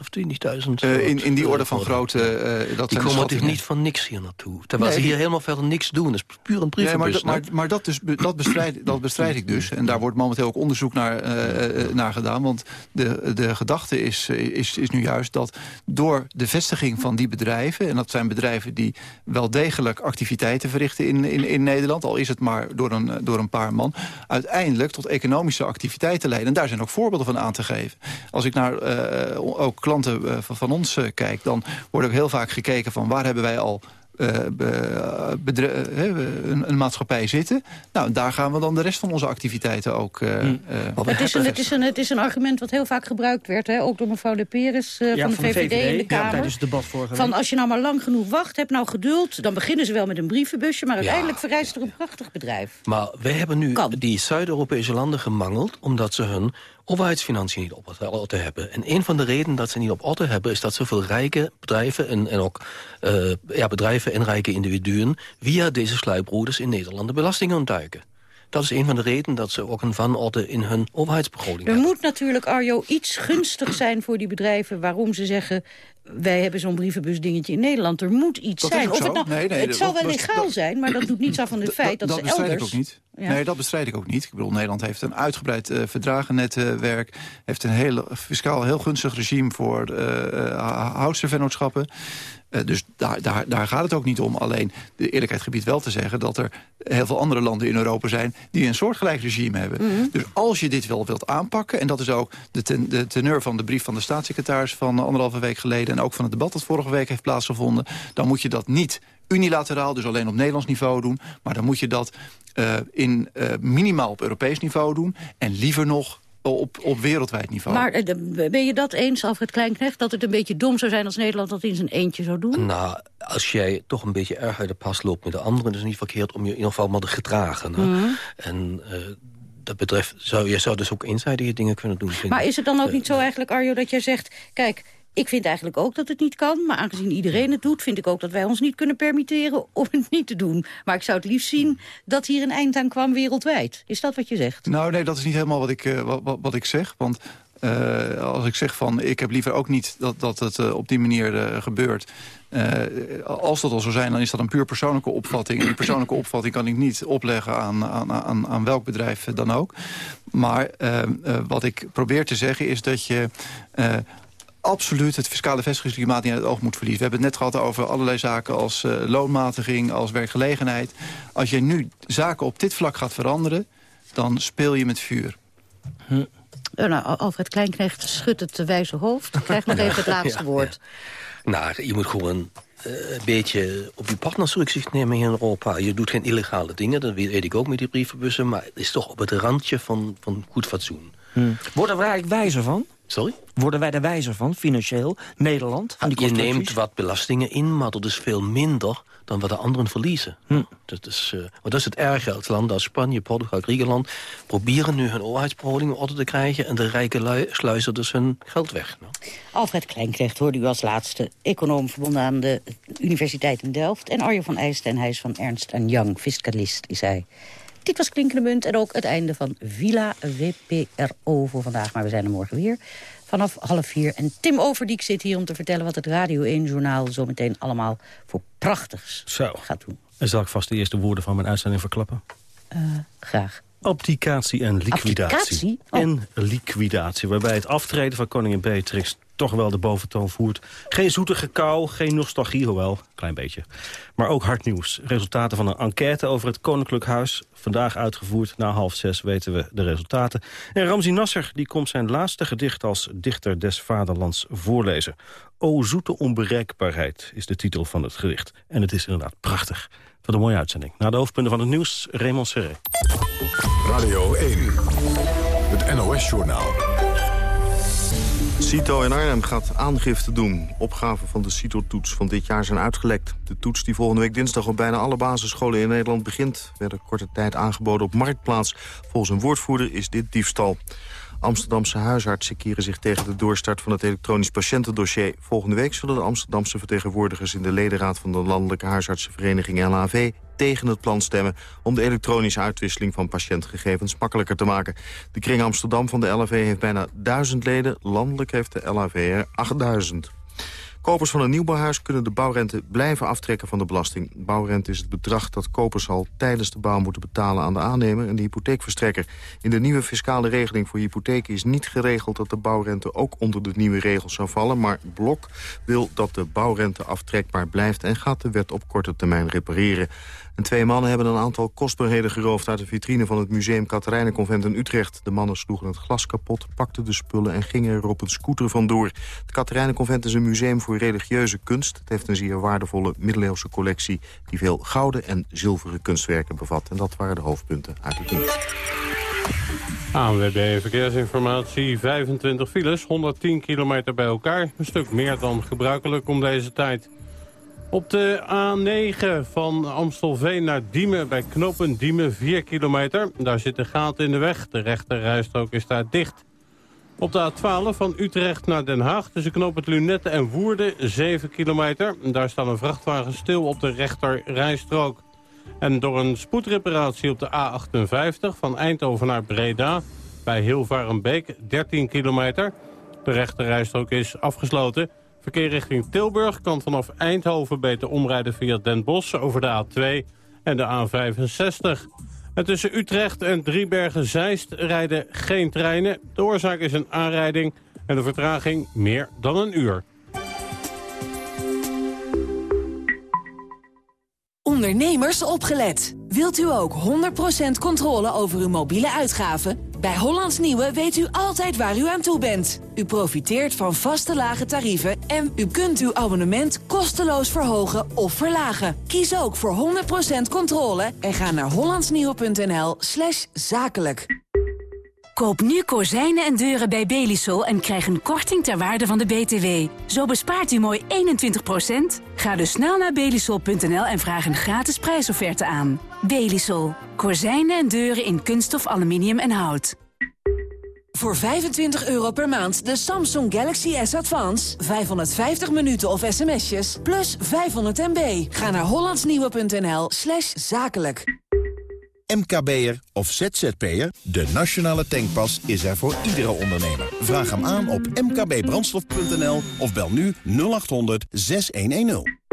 S12: of 20.000.
S13: Uh, in, in die orde van grootte. Uh,
S12: dat die komen natuurlijk niet van niks hier naartoe. Terwijl nee, ze hier helemaal verder niks doen. Dat is puur een brievenbus.
S13: Nee, maar, maar, maar, dat, dus, dat, bestrijd, dat bestrijd ik dus. En daar wordt momenteel ook onderzoek naar, uh, naar gedaan. Want de, de gedachte is, is, is nu juist dat door de vestiging van die bedrijven... en dat zijn bedrijven die wel degelijk activiteiten verrichten in, in, in Nederland... al is het maar door een, door een paar man... uiteindelijk tot economische activiteiten leiden. En daar zijn ook voorbeelden van aan te geven. Als ik naar uh, ook klanten uh, van ons uh, kijk... dan wordt ook heel vaak gekeken van waar hebben wij al een, een, maatschappij zitten. Nou, daar gaan we dan de rest van onze activiteiten ook... Uh,
S8: hmm. het, is een, het, is een, het is een argument wat heel vaak gebruikt werd, hè? ook door mevrouw de Peres uh, ja, van, de VVD, VVD, in de Kamer. Ja,
S11: tijdens het debat vorige
S8: Van als je nou maar lang genoeg wacht, heb nou geduld... dan beginnen ze wel met een brievenbusje, maar uiteindelijk ja. verrijst er een prachtig bedrijf.
S12: Maar we hebben nu kan. die Zuid-Europese landen gemangeld... omdat ze hun overheidsfinanciën niet op orde hebben. En een van de redenen dat ze niet op orde hebben... is dat zoveel rijke bedrijven en, en ook uh, ja, bedrijven en rijke individuen... via deze sluipbroeders in Nederland de belastingen ontduiken. Dat is een van de redenen dat ze ook een vanorde in hun overheidsbegroting
S8: Er moet natuurlijk, Arjo, iets gunstig zijn voor die bedrijven... waarom ze zeggen, wij hebben zo'n brievenbusdingetje in Nederland. Er moet iets zijn. Of het, nou, nee, nee, het zal wel legaal zijn, maar dat doet niets af van het feit dat, dat ze elders...
S13: Ik ook niet. Nee, dat bestrijd ik ook niet. Ik bedoel, Nederland heeft een uitgebreid uh, verdragennetwerk... heeft een heel, fiscaal heel gunstig regime voor uh, houtstervennootschappen. Uh, dus daar, daar, daar gaat het ook niet om. Alleen de eerlijkheid gebied wel te zeggen... dat er heel veel andere landen in Europa zijn... die een soortgelijk regime hebben. Mhm. Dus als je dit wel wilt aanpakken... en dat is ook de, ten, de teneur van de brief van de staatssecretaris... van anderhalve week geleden... en ook van het debat dat vorige week heeft plaatsgevonden... dan moet je dat niet unilateraal, dus alleen op Nederlands niveau doen. Maar dan moet je dat uh, in, uh, minimaal op Europees niveau doen. En liever nog op, op wereldwijd niveau.
S8: Maar eh, ben je dat eens, Alfred Kleinknecht... dat het een beetje dom zou zijn als Nederland dat in zijn eentje zou doen?
S12: Nou, als jij toch een beetje erg uit de pas loopt met de anderen... is het niet verkeerd om je in ieder geval maar te gedragen.
S8: Mhm.
S12: En... Uh, dat betreft zou je zou dus ook eenzijdige dingen kunnen doen.
S8: Maar is het dan ook niet zo eigenlijk, Arjo, dat jij zegt... kijk, ik vind eigenlijk ook dat het niet kan. Maar aangezien iedereen het doet, vind ik ook dat wij ons niet kunnen permitteren om het niet te doen. Maar ik zou het liefst zien dat hier een eind aan kwam wereldwijd. Is dat wat je zegt?
S13: Nou nee, dat is niet helemaal wat ik, uh, wat, wat, ik zeg. Want uh, als ik zeg van, ik heb liever ook niet dat, dat het uh, op die manier uh, gebeurt. als dat al zou zijn, dan is dat een puur persoonlijke opvatting. En die persoonlijke opvatting kan ik niet opleggen aan, aan, aan, aan welk bedrijf dan ook. Maar wat ik probeer te zeggen is dat je absoluut het fiscale vestigingsklimaat niet uit het oog moet verliezen. We hebben het net gehad over allerlei zaken als uh, loonmatiging, als werkgelegenheid. Als je nu zaken op dit vlak gaat veranderen, dan speel je met vuur.
S8: Hm. Nou, Alfred Kleinknecht schudt het wijze hoofd. Krijg nog even het laatste woord.
S12: Nou, je moet gewoon uh, een beetje op je partners rücksicht nemen in Europa. Je doet geen illegale dingen, dat weet ik ook met die brievenbussen... maar het is toch op het randje van, van goed fatsoen.
S11: Hm. Worden we eigenlijk wijzer van?
S12: Sorry?
S11: Worden wij er wijzer van, financieel, Nederland? Van die
S12: je neemt wat belastingen in, maar dat is veel minder dan wat de anderen verliezen. Hm. Dat, is, uh, dat is het erge. Als landen als Spanje, Portugal, Griekenland... proberen nu hun overheidsbegroting in orde te krijgen... en de rijke lui sluizen dus hun geld weg. Nou.
S8: Alfred Kleinknecht hoorde u als laatste econoom... verbonden aan de Universiteit in Delft... en Arjo van Eijsten en hij is van Ernst Young, fiscalist, is hij. Dit was Klinkende Munt en ook het einde van Villa WPRO voor vandaag. Maar we zijn er morgen weer vanaf half vier. En Tim Overdiek zit hier om te vertellen wat het Radio 1-journaal... zometeen allemaal voor prachtigs
S14: Zo.
S8: gaat doen.
S14: En zal ik vast de eerste woorden van mijn uitzending verklappen?
S8: Uh, graag.
S14: Abdicatie en liquidatie.
S8: Oh.
S14: En liquidatie, waarbij het aftreden van koningin Beatrix toch wel de boventoon voert. Geen zoete kou, geen nostalgie, hoewel, klein beetje. Maar ook hard nieuws. Resultaten van een enquête over het Koninklijk Huis. Vandaag uitgevoerd, na half zes weten we de resultaten. En Ramzi Nasser die komt zijn laatste gedicht als dichter des vaderlands voorlezen. O zoete onbereikbaarheid is de titel van het gedicht. En het is inderdaad prachtig. Wat een mooie uitzending. Na de hoofdpunten van het nieuws, Raymond Serré.
S1: Radio 1, het NOS-journaal.
S2: CITO in Arnhem gaat aangifte doen. Opgaven van de CITO-toets van dit jaar zijn uitgelekt. De toets die volgende week dinsdag op bijna alle basisscholen in Nederland begint... werd korte tijd aangeboden op Marktplaats. Volgens een woordvoerder is dit diefstal. Amsterdamse huisartsen keren zich tegen de doorstart van het elektronisch patiëntendossier. Volgende week zullen de Amsterdamse vertegenwoordigers in de ledenraad van de Landelijke Huisartsenvereniging LAV tegen het plan stemmen om de elektronische uitwisseling van patiëntgegevens makkelijker te maken. De kring Amsterdam van de LAV heeft bijna duizend leden, landelijk heeft de LAV er 8000. Kopers van een nieuwbouwhuis kunnen de bouwrente blijven aftrekken van de belasting. Bouwrente is het bedrag dat kopers al tijdens de bouw moeten betalen aan de aannemer en de hypotheekverstrekker. In de nieuwe fiscale regeling voor hypotheken is niet geregeld dat de bouwrente ook onder de nieuwe regels zou vallen. Maar Blok wil dat de bouwrente aftrekbaar blijft en gaat de wet op korte termijn repareren. En twee mannen hebben een aantal kostbaarheden geroofd... uit de vitrine van het museum Katerijnenconvent in Utrecht. De mannen sloegen het glas kapot, pakten de spullen... en gingen er op een scooter vandoor. Het Katerijnenconvent is een museum voor religieuze kunst. Het heeft een zeer waardevolle middeleeuwse collectie... die veel gouden en zilveren kunstwerken bevat. En dat waren de hoofdpunten uit het nieuws.
S4: ANWB Verkeersinformatie, 25 files, 110 kilometer bij elkaar. Een stuk meer dan gebruikelijk om deze tijd. Op de A9 van Amstelveen naar Diemen bij knopen Diemen 4 kilometer. Daar zit een gaten in de weg. De rechte rijstrook is daar dicht. Op de A12 van Utrecht naar Den Haag tussen knooppunt Lunette en Woerden 7 kilometer. Daar staat een vrachtwagen stil op de rechter rijstrook. En door een spoedreparatie op de A58 van Eindhoven naar Breda... bij Hilvarenbeek 13 kilometer. De rechter rijstrook is afgesloten... Verkeer richting Tilburg kan vanaf Eindhoven beter omrijden via Den Bosch over de A2 en de A65. En tussen Utrecht en Driebergen-Zeist rijden geen treinen. De oorzaak is een aanrijding en de vertraging meer dan een uur.
S15: Ondernemers opgelet. Wilt u ook 100% controle over uw mobiele uitgaven? Bij Hollands Nieuwe weet u altijd waar u aan toe bent. U profiteert van vaste lage tarieven en u kunt uw abonnement kosteloos verhogen of verlagen. Kies ook voor 100% controle en ga naar hollandsnieuwe.nl zakelijk.
S16: Koop nu kozijnen en deuren bij Belisol en krijg een korting ter waarde van de BTW. Zo bespaart u mooi 21%. Ga dus snel naar belisol.nl en vraag een gratis prijsofferte aan. Belisol. Kozijnen en deuren in kunststof, aluminium en hout.
S15: Voor 25 euro per maand de Samsung Galaxy S Advance. 550 minuten of sms'jes, plus 500 MB. Ga naar hollandsnieuwe.nl zakelijk.
S17: MKB'er of ZZP'er, de nationale tankpas is er voor iedere ondernemer. Vraag hem aan op mkbbrandstof.nl of bel nu 0800 6110.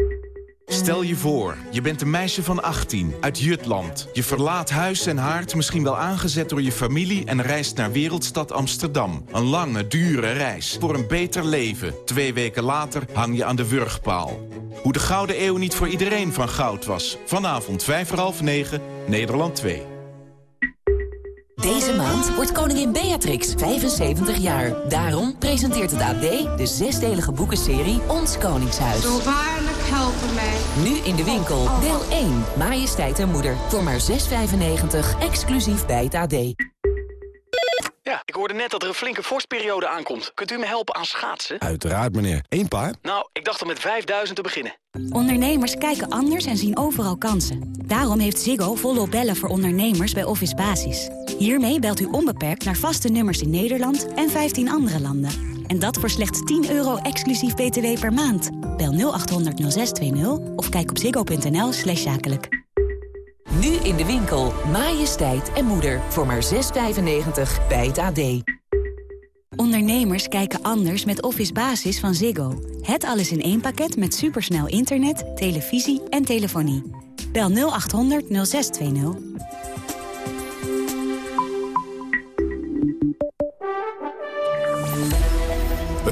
S18: Stel je voor, je bent een meisje van 18 uit Jutland. Je verlaat huis en haard, misschien wel aangezet door je familie... en reist naar wereldstad Amsterdam. Een lange, dure reis voor een beter leven. Twee weken later hang je aan de wurgpaal. Hoe de Gouden Eeuw niet voor iedereen van goud was. Vanavond vijf voor half negen, Nederland 2.
S15: Deze maand wordt koningin Beatrix 75 jaar. Daarom presenteert het AD de zesdelige boekenserie Ons Koningshuis.
S19: Zo waarlijk helpen mij.
S15: Nu in de winkel. Deel 1. Majesteit en moeder. Voor maar 6,95. Exclusief bij het AD.
S20: Ja, Ja, ik hoorde net dat er een flinke vorstperiode aankomt. Kunt u me helpen aan schaatsen?
S1: Uiteraard, meneer. Eén paar?
S20: Nou, ik dacht om met 5000 te beginnen.
S21: Ondernemers kijken anders en zien overal kansen. Daarom heeft Ziggo volop bellen voor ondernemers bij Office Basis. Hiermee belt u onbeperkt naar vaste nummers in Nederland en 15 andere landen. En dat voor slechts 10 euro exclusief btw per maand. Bel 0800 0620 of kijk op ziggo.nl slash zakelijk.
S15: Nu in de winkel. Majesteit en moeder. Voor maar 6,95 bij het AD.
S21: Ondernemers kijken anders met Office Basis van Ziggo. Het alles in één pakket met supersnel internet, televisie en telefonie. Bel 0800 0620.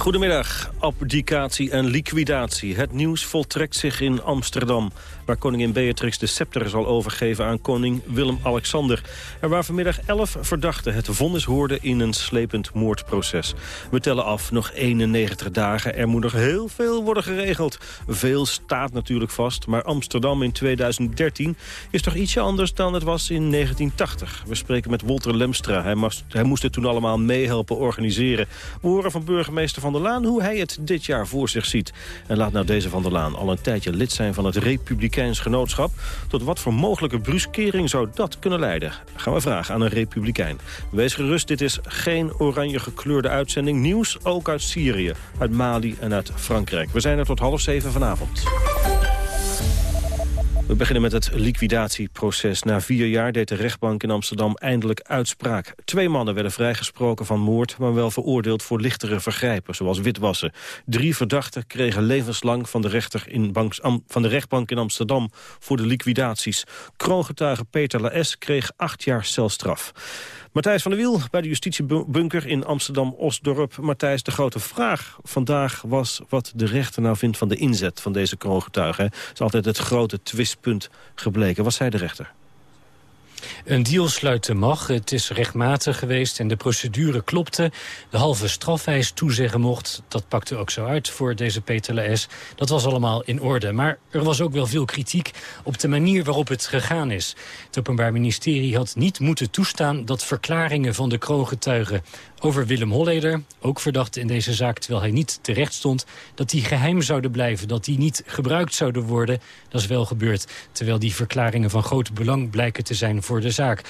S14: Goedemiddag. Abdicatie en liquidatie. Het nieuws voltrekt zich in Amsterdam... waar koningin Beatrix de scepter zal overgeven aan koning Willem-Alexander. Er waar vanmiddag elf verdachten het vonnis hoorden in een slepend moordproces. We tellen af, nog 91 dagen. Er moet nog heel veel worden geregeld. Veel staat natuurlijk vast, maar Amsterdam in 2013... is toch ietsje anders dan het was in 1980. We spreken met Walter Lemstra. Hij, hij moest het toen allemaal meehelpen organiseren. We horen van burgemeester Van der Laan hoe hij het dit jaar voor zich ziet. En laat nou deze Van der Laan al een tijdje lid zijn van het Republikeins Genootschap. Tot wat voor mogelijke bruskering zou dat kunnen leiden? Gaan we vragen aan een Republikein. Wees gerust, dit is geen oranje gekleurde uitzending. Nieuws ook uit Syrië, uit Mali en uit Frankrijk. We zijn er tot half zeven vanavond. We beginnen met het liquidatieproces. Na vier jaar deed de rechtbank in Amsterdam eindelijk uitspraak. Twee mannen werden vrijgesproken van moord... maar wel veroordeeld voor lichtere vergrijpen, zoals witwassen. Drie verdachten kregen levenslang van de, rechter in van de rechtbank in Amsterdam... voor de liquidaties. Kroongetuige Peter Laes kreeg acht jaar celstraf. Matthijs van der Wiel bij de justitiebunker in Amsterdam-Osdorp. Matthijs, de grote vraag vandaag was wat de rechter nou vindt van de inzet van deze kroongetuigen. Het is altijd het grote gebleken. Wat zei de rechter?
S22: Een deal sluiten mag. Het is rechtmatig geweest en de procedure klopte. De halve strafwijs toezeggen mocht. Dat pakte ook zo uit voor deze Laes. Dat was allemaal in orde. Maar er was ook wel veel kritiek op de manier waarop het gegaan is. Het Openbaar Ministerie had niet moeten toestaan... dat verklaringen van de kroongetuigen over Willem Holleder, ook verdacht in deze zaak terwijl hij niet terecht stond... dat die geheim zouden blijven, dat die niet gebruikt zouden worden. Dat is wel gebeurd, terwijl die verklaringen van groot belang blijken te zijn voor de zaak.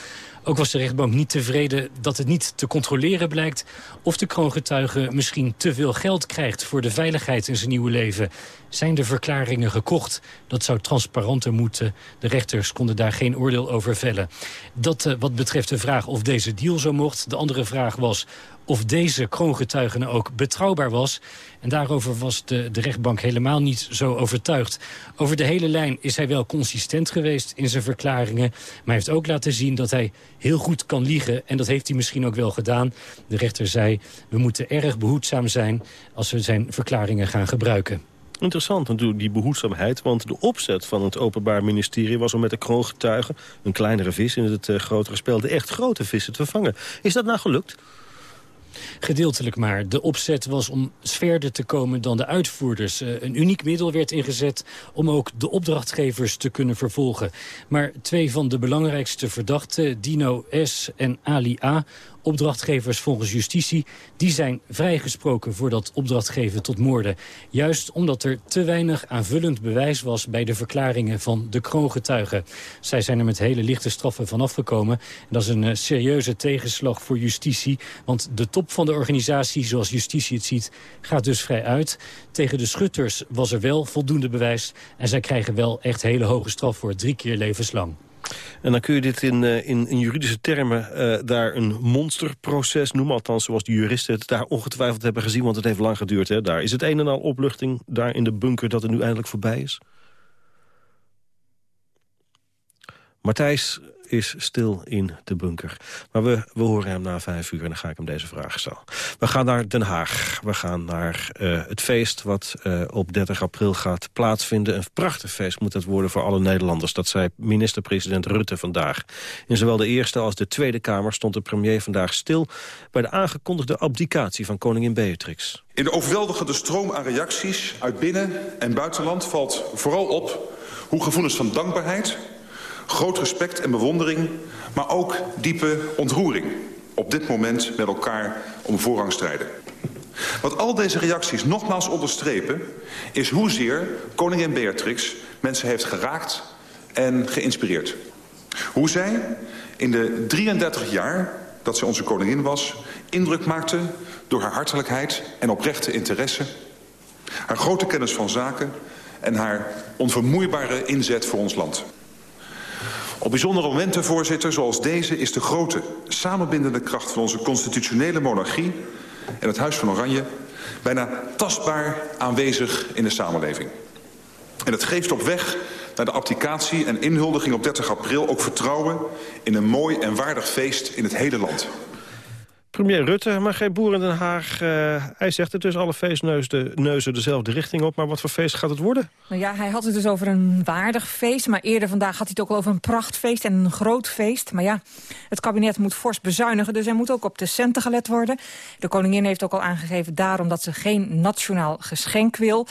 S22: Ook was de rechtbank niet tevreden dat het niet te controleren blijkt... of de kroongetuige misschien te veel geld krijgt voor de veiligheid in zijn nieuwe leven. Zijn de verklaringen gekocht? Dat zou transparanter moeten. De rechters konden daar geen oordeel over vellen. Dat uh, wat betreft de vraag of deze deal zo mocht. De andere vraag was of deze kroongetuige ook betrouwbaar was. En daarover was de, de rechtbank helemaal niet zo overtuigd. Over de hele lijn is hij wel consistent geweest in zijn verklaringen. Maar hij heeft ook laten zien dat hij heel goed kan liegen. En dat heeft hij misschien ook wel gedaan. De rechter zei, we moeten erg behoedzaam zijn als we zijn verklaringen gaan gebruiken.
S14: Interessant natuurlijk, die behoedzaamheid. Want de opzet van het Openbaar Ministerie was om met de kroongetuigen... een kleinere vis in het uh, grotere spel, de echt grote vissen te vangen. Is dat nou gelukt?
S22: Gedeeltelijk maar. De opzet was om verder te komen dan de uitvoerders. Eh, een uniek middel werd ingezet om ook de opdrachtgevers te kunnen vervolgen. Maar twee van de belangrijkste verdachten, Dino S. en Ali A opdrachtgevers volgens justitie... die zijn vrijgesproken voor dat opdrachtgeven tot moorden. Juist omdat er te weinig aanvullend bewijs was... bij de verklaringen van de kroongetuigen. Zij zijn er met hele lichte straffen vanaf gekomen. En dat is een uh, serieuze tegenslag voor justitie. Want de top van de organisatie, zoals justitie het ziet... gaat dus vrij uit. Tegen de schutters was er wel voldoende bewijs. En zij krijgen wel echt hele hoge straf voor. Drie keer levenslang.
S14: En dan kun je dit in, uh, in, juridische termen uh, daar een monsterproces noemen. Althans, zoals de juristen het daar ongetwijfeld hebben gezien. Want het heeft lang geduurd. Hè, daar. Is het een en al opluchting daar in de bunker dat het nu eindelijk voorbij is? Matthijs is stil in de bunker. Maar we, we horen hem na vijf uur en dan ga ik hem deze vraag stellen. We gaan naar Den Haag. We gaan naar uh, het feest wat uh, op 30 april gaat plaatsvinden. Een prachtig feest moet het worden voor alle Nederlanders. Dat zei minister-president Rutte vandaag. In zowel de Eerste als de Tweede Kamer stond de premier vandaag stil... bij de aangekondigde abdicatie van koningin Beatrix.
S23: In de overweldigende stroom aan reacties uit binnen- en buitenland valt vooral op... hoe gevoelens van dankbaarheid Groot respect en bewondering, maar ook diepe ontroering. Op dit moment met elkaar om voorrang strijden. Wat al deze reacties nogmaals onderstrepen... is hoezeer koningin Beatrix mensen heeft geraakt en geïnspireerd. Hoe zij in de 33 jaar dat ze onze koningin was... indruk maakte door haar hartelijkheid en oprechte interesse... haar grote kennis van zaken en haar onvermoeibare inzet voor ons land. Op bijzondere momenten, voorzitter, zoals deze... is de grote samenbindende kracht van onze constitutionele monarchie... en het Huis van Oranje bijna tastbaar aanwezig in de samenleving. En het geeft op weg naar de abdicatie en inhuldiging op 30 april... ook vertrouwen in een mooi en waardig feest in het hele land.
S14: Premier Rutte, maar geen boer in Den Haag. Uh, hij zegt het dus, alle feestneuzen neuzen dezelfde richting op. Maar wat voor feest gaat het worden?
S24: Nou ja, hij had het dus over een waardig feest. Maar eerder vandaag had hij het ook al over een prachtfeest en een groot feest. Maar ja, het kabinet moet fors bezuinigen. Dus er moet ook op de centen gelet worden. De koningin heeft ook al aangegeven daarom dat ze geen nationaal geschenk wil.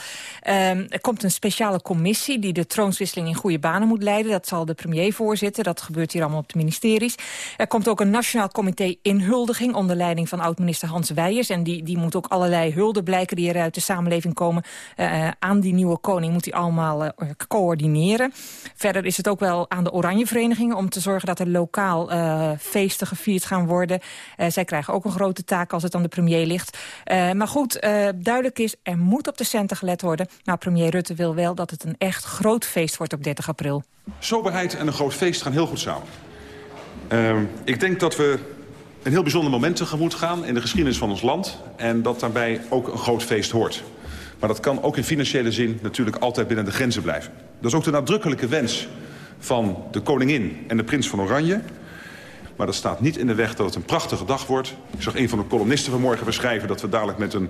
S24: Um, er komt een speciale commissie die de troonswisseling in goede banen moet leiden. Dat zal de premier voorzitten. Dat gebeurt hier allemaal op de ministeries. Er komt ook een nationaal comité inhuldiging onder leiding van oud-minister Hans Weijers. En die, die moet ook allerlei hulden blijken die er uit de samenleving komen. Uh, aan die nieuwe koning moet hij allemaal uh, coördineren. Verder is het ook wel aan de Oranje Verenigingen... om te zorgen dat er lokaal uh, feesten gevierd gaan worden. zij krijgen ook een grote taak als het aan de premier ligt. maar goed, duidelijk is, er moet op de centen gelet worden. Nou, premier Rutte wil wel dat het een echt groot feest wordt op 30 april.
S23: Soberheid en een groot feest gaan heel goed samen. Uh, ik denk dat we een heel bijzonder moment tegemoet gaan in de geschiedenis van ons land. En dat daarbij ook een groot feest hoort. Maar dat kan ook in financiële zin natuurlijk altijd binnen de grenzen blijven. Dat is ook de nadrukkelijke wens van de koningin en de prins van Oranje. Maar dat staat niet in de weg dat het een prachtige dag wordt. Ik zag een van de columnisten vanmorgen beschrijven... dat we dadelijk met een,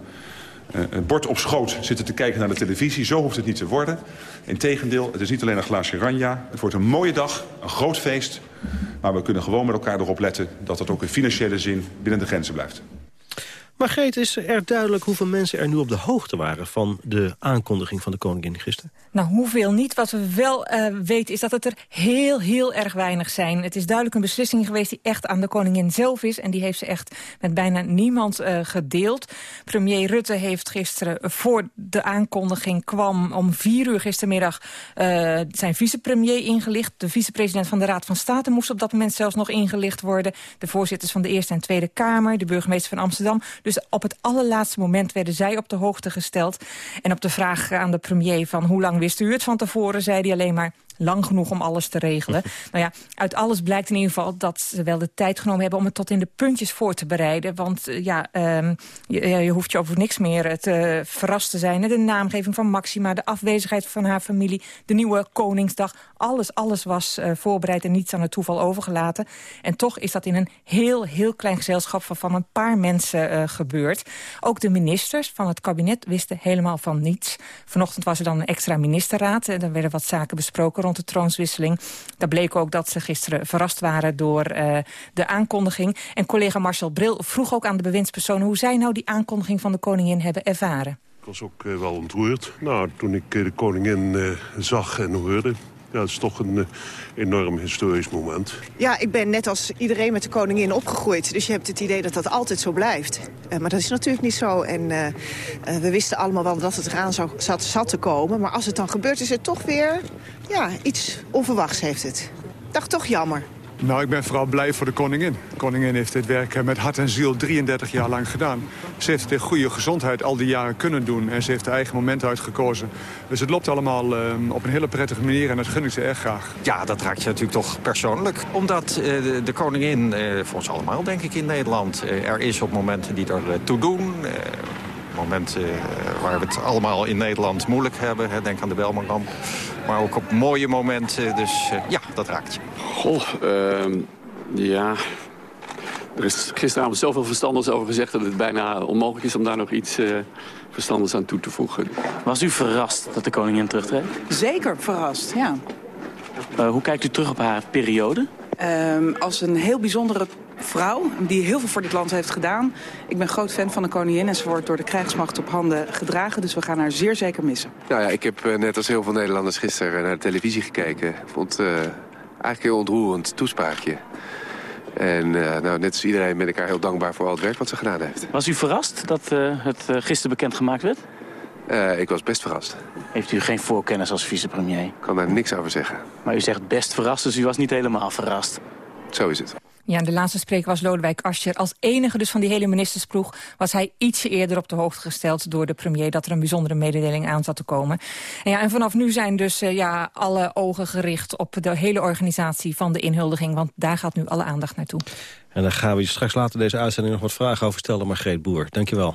S23: een bord op schoot zitten te kijken naar de televisie. Zo hoeft het niet te worden. Integendeel, het is niet alleen een glaasje ranja. Het wordt een mooie dag, een groot feest. Maar we kunnen gewoon met elkaar erop letten... dat het ook in financiële zin binnen de grenzen blijft.
S14: Margreet, is er duidelijk hoeveel mensen er nu op de hoogte waren... van de aankondiging van de koningin gisteren?
S24: Nou, hoeveel niet. Wat we wel uh, weten is dat het er heel, heel erg weinig zijn. Het is duidelijk een beslissing geweest die echt aan de koningin zelf is. En die heeft ze echt met bijna niemand uh, gedeeld. Premier Rutte heeft gisteren, voor de aankondiging kwam... om vier uur gistermiddag zijn vicepremier ingelicht. De vicepresident van de Raad van State moest op dat moment zelfs nog ingelicht worden. De voorzitters van de Eerste en Tweede Kamer. De burgemeester van Amsterdam. Dus op het allerlaatste moment werden zij op de hoogte gesteld. En op de vraag aan de premier van hoe lang wist u het van tevoren... zei hij alleen maar lang genoeg om alles te regelen. nou ja, uit alles blijkt in ieder geval dat ze wel de tijd genomen hebben... om het tot in de puntjes voor te bereiden. Want uh, ja, um, je, je, hoeft je over niks meer te verrast te zijn. De naamgeving van Maxima, de afwezigheid van haar familie... de nieuwe Koningsdag, alles, alles was uh, voorbereid... en niets aan het toeval overgelaten. En toch is dat in een heel, heel klein gezelschap... van, van een paar mensen uh, gebeurd. Ook de ministers van het kabinet wisten helemaal van niets. Vanochtend was er dan een extra ministerraad. En er werden wat zaken besproken rond de troonswisseling. Daar bleek ook dat ze gisteren verrast waren door uh, de aankondiging. En collega Marcel Bril vroeg ook aan de bewindspersonen... hoe zij nou die aankondiging van de koningin hebben ervaren.
S25: Ik was ook uh, wel ontroerd. Nou, toen ik uh, de koningin zag en hoorde... Ja, het is toch een uh, enorm historisch moment.
S26: Ja, ik ben net als iedereen met de koningin opgegroeid. Dus je hebt het idee dat dat altijd zo blijft. Uh, maar dat is natuurlijk niet zo. En uh, we wisten allemaal wel dat het eraan zou, zat, zat te komen. Maar als het dan gebeurt, is het toch weer... Ja, iets onverwachts heeft het. Dacht toch jammer.
S27: Nou, ik ben vooral blij voor de koningin. De koningin heeft dit werk met hart en ziel 33 jaar lang gedaan. Ze heeft in goede gezondheid al die jaren kunnen doen. En ze heeft haar eigen moment uitgekozen. Dus het loopt allemaal uh, op een hele prettige manier en dat gun ik ze erg graag.
S28: Ja, dat raakt je natuurlijk toch persoonlijk. Omdat uh, de, de, koningin, voor ons allemaal denk ik in Nederland... er is op momenten die er toe doen momenten waar we het allemaal in Nederland moeilijk hebben. Hè. Denk aan de Belmanramp. Maar ook op mooie momenten. Dus uh, ja, dat raakt je.
S29: Goh, uh, ja... Er is gisteravond zoveel verstandigs over gezegd... dat het bijna onmogelijk is om daar nog iets uh, verstandigs aan toe te voegen.
S30: Was u verrast dat de koningin terugtreedt?
S31: Zeker verrast, ja.
S30: Uh, hoe kijkt u terug op haar periode?
S31: Um, als een heel bijzondere vrouw die heel veel voor dit land heeft gedaan. Ik ben groot fan van de koningin en ze wordt door de krijgsmacht op handen gedragen. Dus we gaan haar zeer zeker missen.
S29: Nou ja, ik heb uh, net als heel veel Nederlanders gisteren naar de televisie gekeken. Ik vond uh,
S32: eigenlijk heel ontroerend toespraakje. En nou, net als iedereen ben ik haar heel dankbaar voor al het werk wat ze gedaan heeft.
S30: Was u verrast dat het gisteren bekendgemaakt werd?
S32: ik was best verrast.
S30: Heeft u geen voorkennis als vicepremier? Ik
S32: kan daar niks over zeggen.
S30: Maar u zegt best verrast, dus u was niet helemaal verrast.
S32: Zo is het.
S24: Ja, de laatste spreker was Lodewijk Asscher. Als enige dus van die hele ministersploeg was hij ietsje eerder op de hoogte gesteld door de premier dat er een bijzondere mededeling aan zat te komen. En, ja, en vanaf nu zijn dus uh, ja, alle ogen gericht op de hele organisatie van de inhuldiging, want daar gaat nu alle aandacht naartoe.
S14: En daar gaan we je straks later deze uitzending nog wat vragen over stellen, Margreet Boer. Dankjewel.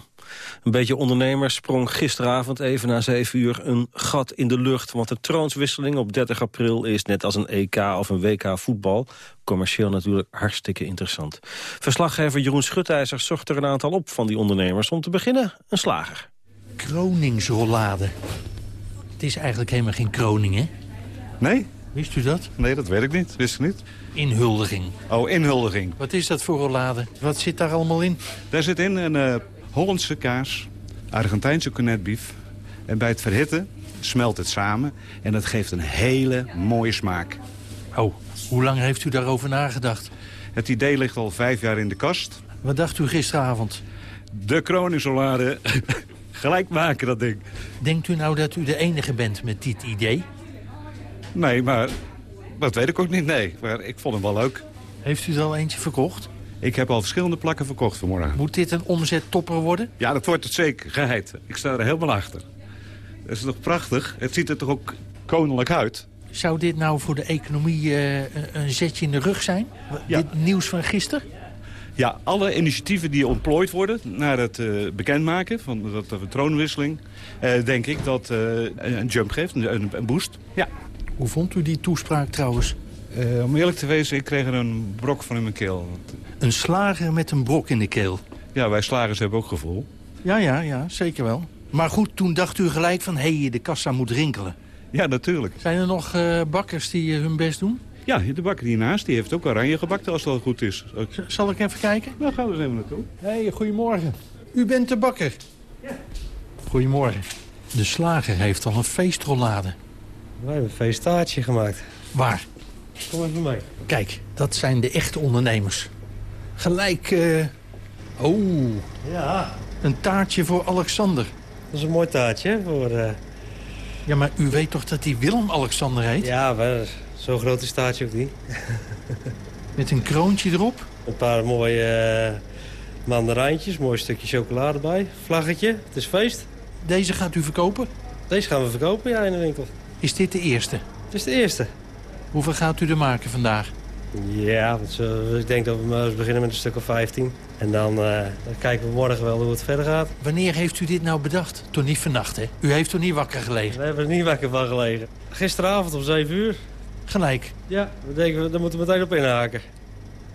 S14: Een beetje ondernemer sprong gisteravond even na 7 uur een gat in de lucht. Want de troonswisseling op 30 april is net als een EK of een WK voetbal. Commercieel natuurlijk hartstikke interessant. Verslaggever Jeroen Schutijzer zocht er een aantal op van die ondernemers. Om te beginnen een slager.
S33: Kroningsrollade. Het is eigenlijk helemaal geen kroning, hè?
S34: Nee.
S33: Wist u dat?
S34: Nee, dat weet ik niet. Wist ik niet.
S33: Inhuldiging.
S34: Oh, inhuldiging.
S33: Wat is dat voor rollade? Wat zit daar allemaal in?
S34: Daar zit in een uh, Hollandse kaas, Argentijnse cornetbief. En bij het verhitten smelt het samen en dat geeft een hele mooie smaak.
S33: Oh, hoe lang heeft u daarover nagedacht?
S34: Het idee ligt al vijf jaar in de kast.
S33: Wat dacht u gisteravond?
S34: De kroningsolade. Gelijk maken, dat ding.
S33: Denkt u nou dat u de enige bent met dit idee?
S34: Nee, maar dat weet ik ook niet, nee. Maar ik vond hem wel leuk.
S33: Heeft u er al eentje verkocht?
S34: Ik heb al verschillende plakken verkocht vanmorgen.
S33: Moet dit een omzettopper worden?
S34: Ja, dat wordt het zeker, geheid. Ik sta er helemaal achter. Dat is toch prachtig? Het ziet er toch ook koninklijk uit?
S33: Zou dit nou voor de economie uh, een zetje in de rug zijn? Ja. Dit nieuws van gisteren?
S34: Ja, alle initiatieven die ontplooid worden naar het uh, bekendmaken van dat, de troonwisseling... Uh, denk ik dat een jump geeft, een, een boost. Ja.
S33: Hoe vond u die toespraak trouwens?
S34: Uh, om eerlijk te wezen, ik kreeg er een brok van in mijn keel.
S33: Een slager met een brok in de keel?
S34: Ja, wij slagers hebben ook gevoel.
S33: Ja, ja, ja, zeker wel. Maar goed, toen dacht u gelijk van, hé, hey, de kassa moet rinkelen.
S34: Ja, natuurlijk.
S33: Zijn er nog uh, bakkers die uh, hun best doen?
S34: Ja, de bakker hiernaast die heeft ook oranje gebakt als het al goed is.
S33: Zal ik even kijken?
S34: Nou, gaan we eens even naartoe.
S33: Hé, hey, goedemorgen. U bent de bakker? Ja. Goedemorgen. De slager heeft al een feestrollade.
S35: Wij hebben een feestaartje gemaakt.
S33: Waar?
S35: Kom even mee.
S33: Kijk, dat zijn de echte ondernemers. Gelijk, uh... oh.
S35: Ja.
S33: Een taartje voor Alexander.
S35: Dat is een mooi taartje, hè, voor... Uh...
S33: Ja, maar u weet toch dat hij Willem-Alexander heet?
S35: Ja, maar zo groot is taartje ook niet.
S33: Met een kroontje erop?
S35: Een paar mooie uh, mandarijntjes, mooi stukje chocolade bij. Vlaggetje, het is feest.
S33: Deze gaat u verkopen?
S35: Deze gaan we verkopen, ja, in de winkel.
S33: Is dit de eerste?
S35: Het is de eerste.
S33: Hoeveel gaat u er maken vandaag?
S35: Ja, ik denk dat we maar eens beginnen met een stuk of 15. En dan, uh, dan, kijken we morgen wel hoe het verder gaat.
S33: Wanneer heeft u dit nou bedacht? Toch niet vannacht, hè? U heeft toch niet wakker gelegen?
S35: We hebben er niet wakker van gelegen. Gisteravond om 7 uur.
S33: Gelijk?
S35: Ja, we denken, daar moeten we meteen op inhaken.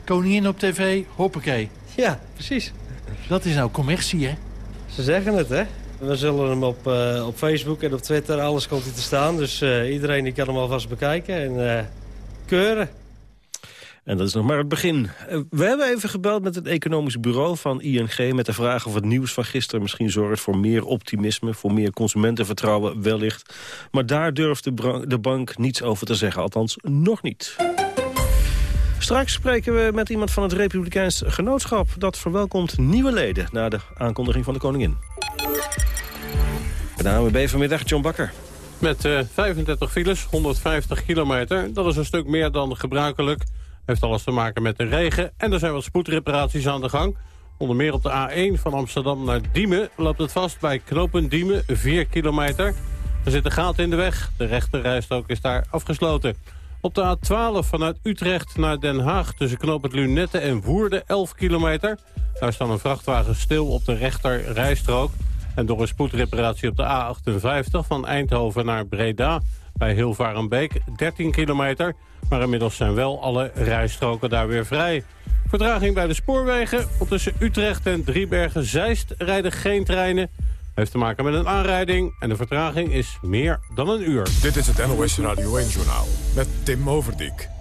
S33: Koningin op tv, hoppakee.
S35: Ja, precies.
S33: Dat is nou commercie, hè?
S35: Ze zeggen het, hè? We zullen hem op, uh, op Facebook en op Twitter, alles komt hij te staan. Dus uh, iedereen die kan hem alvast bekijken en uh, keuren.
S14: En dat is nog maar het begin. We hebben even gebeld met het economisch bureau van ING... met de vraag of het nieuws van gisteren misschien zorgt voor meer optimisme... voor meer consumentenvertrouwen wellicht. Maar daar durft de, de bank niets over te zeggen, althans nog niet. Straks spreken we met iemand van het Republikeins Genootschap. Dat verwelkomt nieuwe leden na de aankondiging van de koningin. De ANWB vanmiddag, John Bakker.
S4: Met uh, 35 files, 150 kilometer. Dat is een stuk meer dan gebruikelijk. Heeft alles te maken met de regen. En er zijn wat spoedreparaties aan de gang. Onder meer op de A1 van Amsterdam naar Diemen loopt het vast bij knopen Diemen, 4 kilometer. Er zit een gat in de weg. De rechterrijstrook is daar afgesloten. Op de A12 vanuit Utrecht naar Den Haag tussen knooppunt Lunette en Woerden 11 kilometer. Daar staan een vrachtwagen stil op de rechter rijstrook. En door een spoedreparatie op de A58 van Eindhoven naar Breda... bij Hilvarenbeek 13 kilometer. Maar inmiddels zijn wel alle rijstroken daar weer vrij. Vertraging bij de spoorwegen. Tussen Utrecht en Driebergen-Zeist rijden geen treinen. Heeft te maken met een aanrijding en de vertraging is meer dan een uur.
S1: Dit is het NOS Radio 1-journaal met Tim Overdijk.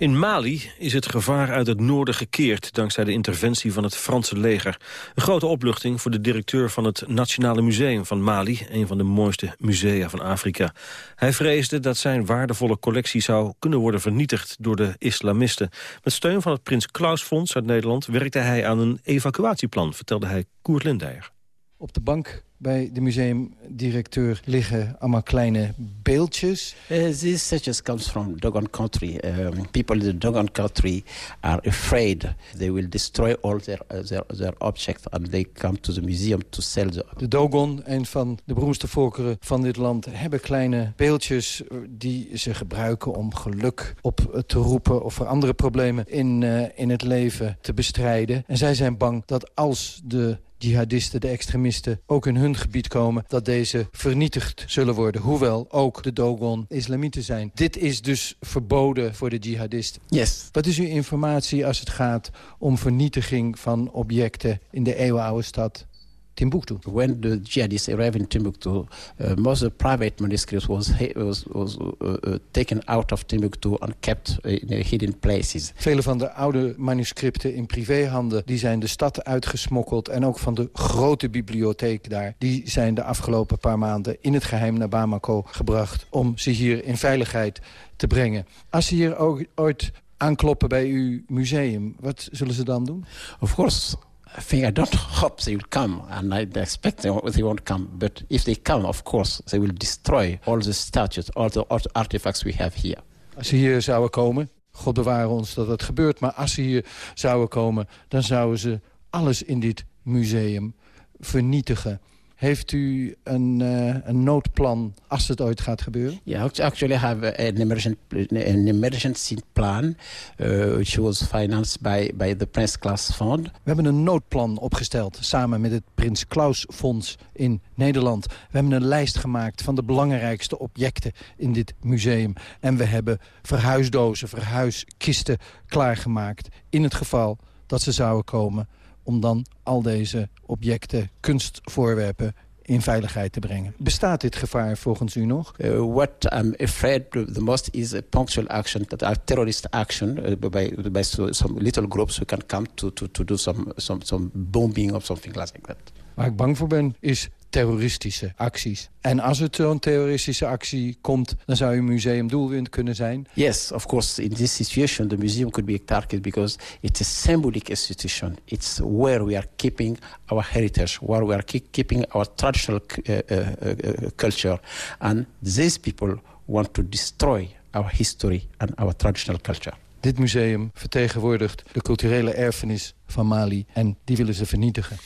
S14: In Mali is het gevaar uit het noorden gekeerd... dankzij de interventie van het Franse leger. Een grote opluchting voor de directeur van het Nationale Museum van Mali... een van de mooiste musea van Afrika. Hij vreesde dat zijn waardevolle collectie zou kunnen worden vernietigd... door de islamisten. Met steun van het Prins Klaus Fonds uit Nederland... werkte hij aan een evacuatieplan, vertelde hij Koert Lindeyer.
S36: Op de bank bij de museumdirecteur liggen allemaal kleine beeldjes.
S37: Uh, these statues comes from Dogon country. Um, people in the Dogon country are afraid they will destroy all their, uh, their, their objects and they come to the museum to sell them.
S36: De Dogon, een van de beroemdste volkeren van dit land, hebben kleine beeldjes die ze gebruiken om geluk op te roepen of voor andere problemen in, uh, in het leven te bestrijden. En zij zijn bang dat als de jihadisten, de extremisten, ook in hun gebied komen... dat deze vernietigd zullen worden. Hoewel ook de Dogon islamieten zijn. Dit is dus verboden voor de jihadisten.
S37: Yes.
S36: Wat is uw informatie als het gaat om vernietiging van objecten... in de eeuwenoude stad Timbuktu.
S37: When the jihadists arrived in Timbuktu, uh, most of the private manuscripts was, was, was uh, uh, taken out of Timbuktu and kept in hidden places.
S36: Vele van de oude manuscripten in privéhanden die zijn de stad uitgesmokkeld en ook van de grote bibliotheek daar, die zijn de afgelopen paar maanden in het geheim naar Bamako gebracht om ze hier in veiligheid te brengen. Als ze hier ook ooit aankloppen bij uw museum, wat zullen ze dan doen?
S37: Of course, I don't hope they will come, and I expect they won't come. But if they come, of course, they will destroy all the statues, all the artifacts we have here.
S36: Als ze hier zouden komen, God beware ons dat het gebeurt... maar als ze hier zouden komen, dan zouden ze alles in dit museum vernietigen. Heeft u een, uh, een noodplan als het ooit gaat gebeuren?
S37: Yeah, actually have an emergency, an emergency plan, uh, which was financed by, by the Prince Claus Fund. We
S36: hebben een noodplan opgesteld samen met het Prins Klaus Fonds in Nederland. We hebben een lijst gemaakt van de belangrijkste objecten in dit museum. En we hebben verhuisdozen, verhuiskisten klaargemaakt in het geval dat ze zouden komen om dan al deze objecten, kunstvoorwerpen in veiligheid te brengen. Bestaat dit gevaar volgens u nog?
S37: Uh, what I'm afraid the most is a punctual action, that a terrorist action uh, by, by some little groups who can come to, to, to do some, some, some bombing of something like that.
S36: Waar ik bang voor ben is terroristische acties. En als het zo'n terroristische actie komt, dan zou uw museum doelwit kunnen zijn?
S37: Yes, of course. In this situation, the museum could be a target because it's a symbolic institution. It's where we are keeping our heritage, where we are keeping our traditional uh, uh, uh, culture. And these people want to destroy our history and our traditional culture.
S36: Dit museum vertegenwoordigt de culturele erfenis van Mali en die willen ze vernietigen.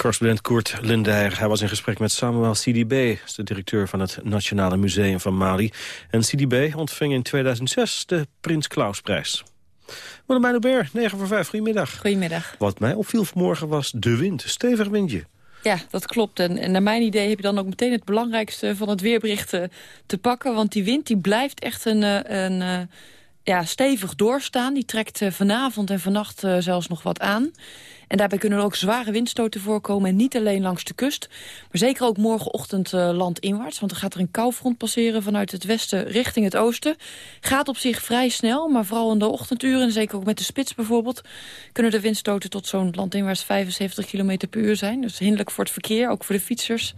S14: Correspondent Koert Lindeyer. Hij was in gesprek met Samuel CDB, de directeur van het Nationale Museum van Mali. En CDB ontving in 2006 de Prins Klausprijs. Willemijn Hubert, 9 voor 5, goedemiddag.
S38: Goedemiddag.
S14: Wat mij opviel vanmorgen was de wind, stevig windje.
S38: Ja, dat klopt. En, en, naar mijn idee heb je dan ook meteen het belangrijkste van het weerbericht te, te pakken. Want die wind die blijft echt een, eh, een, eh, ja, stevig doorstaan. Die trekt eh, vanavond en vannacht zelfs nog wat aan. En daarbij kunnen er ook zware windstoten voorkomen. En niet alleen langs de kust, maar zeker ook morgenochtend uh, landinwaarts. Want er gaat er een koufront passeren vanuit het westen richting het oosten. Gaat op zich vrij snel, maar vooral in de ochtenduren... en zeker ook met de spits bijvoorbeeld... kunnen de windstoten tot zo'n landinwaarts 75 km per uur zijn. Dus hinderlijk voor het verkeer, ook voor de fietsers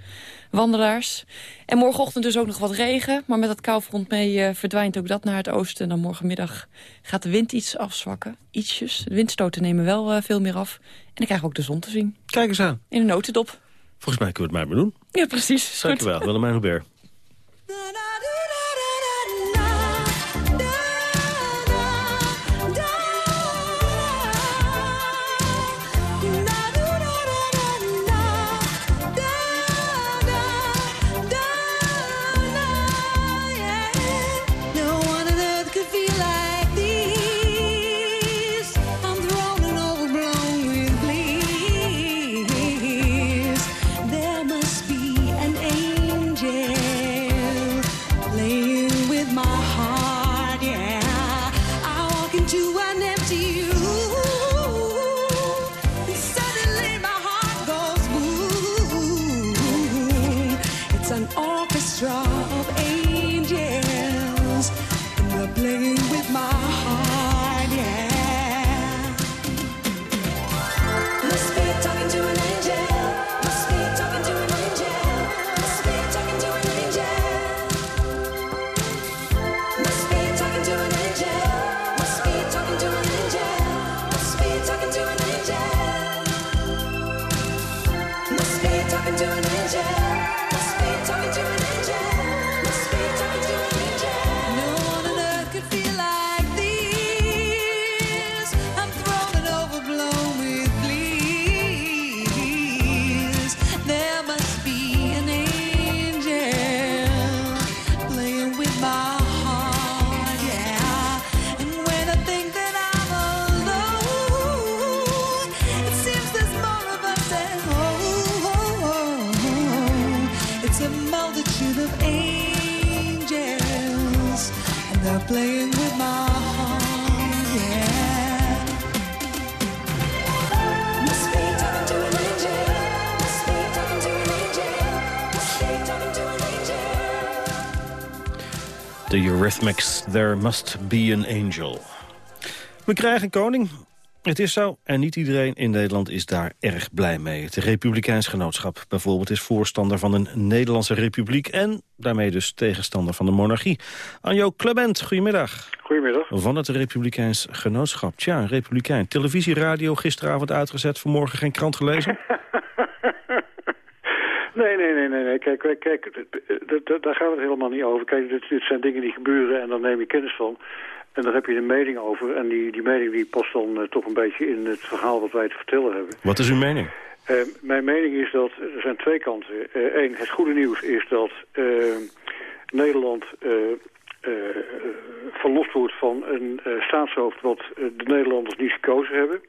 S38: wandelaars. En morgenochtend dus ook nog wat regen. Maar met dat koufront mee uh, verdwijnt ook dat naar het oosten. En dan morgenmiddag gaat de wind iets afzwakken. Ietsjes. De windstoten nemen wel uh, veel meer af. En dan krijg ik ook de zon te zien.
S14: Kijk eens aan.
S38: In een notendop.
S14: Volgens mij kunnen we het maar doen.
S38: Ja, precies.
S14: a multitude of angels, and they're playing with my Eurythmics, There Must Be an Angel. We krijgen koning. Het is zo, en niet iedereen in Nederland is daar erg blij mee. Het Republikeins Genootschap bijvoorbeeld is voorstander van een Nederlandse republiek... en daarmee dus tegenstander van de monarchie. Anjo Clement, goedemiddag.
S39: Goedemiddag.
S14: Van het Republikeins Genootschap. Tja, een republikein. Televisie, radio, gisteravond uitgezet, vanmorgen geen krant gelezen?
S39: Nee, nee, nee, nee. nee. Kijk, kijk, daar gaat het helemaal niet over. Kijk, dit, dit, zijn dingen die gebeuren en daar neem je kennis van. En daar heb je een mening over. En die, die mening die past dan uh, toch een beetje in het verhaal wat wij te vertellen hebben.
S14: Wat is uw mening?
S39: Uh, mijn mening is dat, er zijn twee kanten. Eén, uh, het goede nieuws is dat Nederland verlost wordt van een staatshoofd wat de Nederlanders niet gekozen hebben.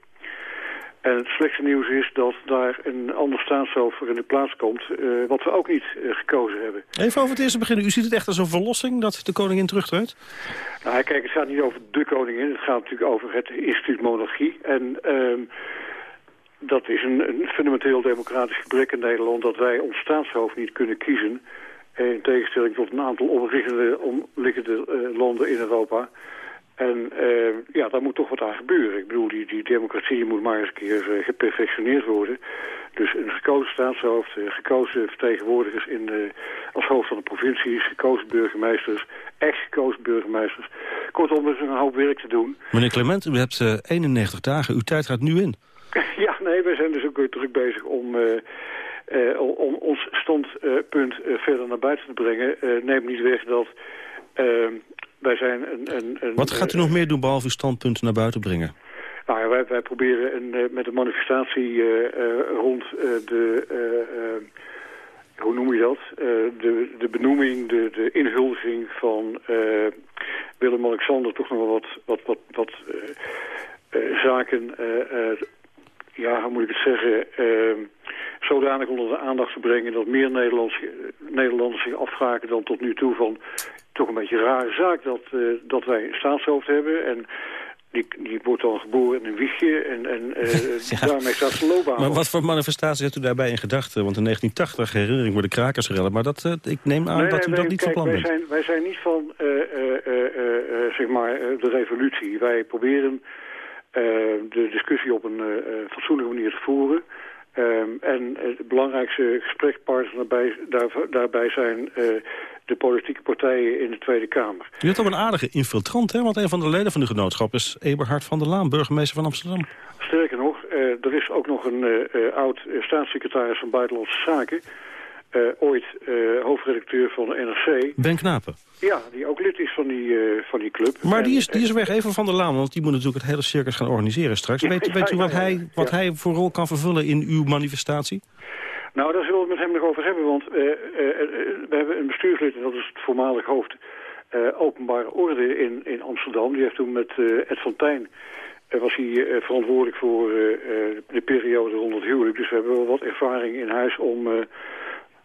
S39: En het slechtste nieuws is dat daar een ander staatshoofd voor in de plaats komt... Uh, wat we ook niet uh, gekozen hebben.
S14: Even over het eerste beginnen. U ziet het echt als een verlossing dat de koningin terugtreedt?
S39: Nou, kijk, het gaat niet over de koningin. Het gaat natuurlijk over het instituut monarchie. En uh, dat is een, een, fundamenteel democratisch gebrek in Nederland... dat wij ons staatshoofd niet kunnen kiezen... in tegenstelling tot een aantal omliggende, omliggende landen in Europa... En uh, ja, daar moet toch wat aan gebeuren. Ik bedoel, die, die democratie moet maar eens een keer uh, geperfectioneerd worden. Dus een gekozen staatshoofd, uh, gekozen vertegenwoordigers in de, als hoofd van de provincies, gekozen burgemeesters, ex-gekozen burgemeesters. Kortom, er is een hoop werk te doen.
S14: Meneer Clement, u hebt 91 dagen. Uw tijd gaat nu in.
S39: ja, nee, wij zijn dus ook weer druk bezig om... om ons standpunt verder naar buiten te brengen. neem niet weg dat wij zijn een, een, een,
S14: Wat gaat u nog meer doen behalve uw standpunt naar buiten brengen?
S39: Nou ja, wij, wij proberen een, met een manifestatie uh, uh, rond de... hoe noem je dat? de, de benoeming, de, de inhuldiging van Willem-Alexander... toch nog wel wat, wat, wat, wat zaken... ja, hoe moet ik het zeggen zodanig onder de aandacht te brengen... dat meer Nederlanders, Nederlanders zich afvragen dan tot nu toe van toch een beetje een rare zaak dat, uh, dat wij een staatshoofd hebben. En die, die wordt dan geboren in een wiegje en, en uh, ja. daarmee staat zijn loopbaan.
S14: Maar wat voor manifestatie hebt u daarbij in gedachten? Want in 1980 herinnering worden krakersrellen. Maar dat, uh, ik neem aan
S39: nee,
S14: dat
S39: nee,
S14: u dat niet
S39: kijk,
S14: van plan
S39: wij
S14: bent.
S39: Zijn, wij zijn niet van zeg maar, de revolutie. Wij proberen de discussie op een fatsoenlijke manier te voeren. Um, en het belangrijkste gesprekspartners daarbij, daar, daarbij zijn uh, de politieke partijen in de Tweede Kamer.
S14: U hebt ook een aardige infiltrant, hè? Want een van de leden van de genootschap is Eberhard van der Laan, burgemeester van Amsterdam.
S39: Sterker nog, uh, er is ook nog een uh, oud staatssecretaris van Buitenlandse Zaken... ooit hoofdredacteur van de NRC.
S14: Ben Knapen.
S39: Ja, die ook lid is van die, van die club.
S14: Maar
S39: en,
S14: die is, die is weg even van der Laan, want die moet natuurlijk het hele circus gaan organiseren straks. Weet,
S39: Ja,
S14: weet u wat, hij, wat hij voor rol kan vervullen in uw manifestatie?
S39: Nou, daar zullen we het met hem nog over hebben, want we hebben een bestuurslid, en dat is het voormalig hoofd openbare orde in, in Amsterdam. Die heeft toen met Ed van Tijn, was hij verantwoordelijk voor de periode rond het huwelijk. Dus we hebben wel wat ervaring in huis om,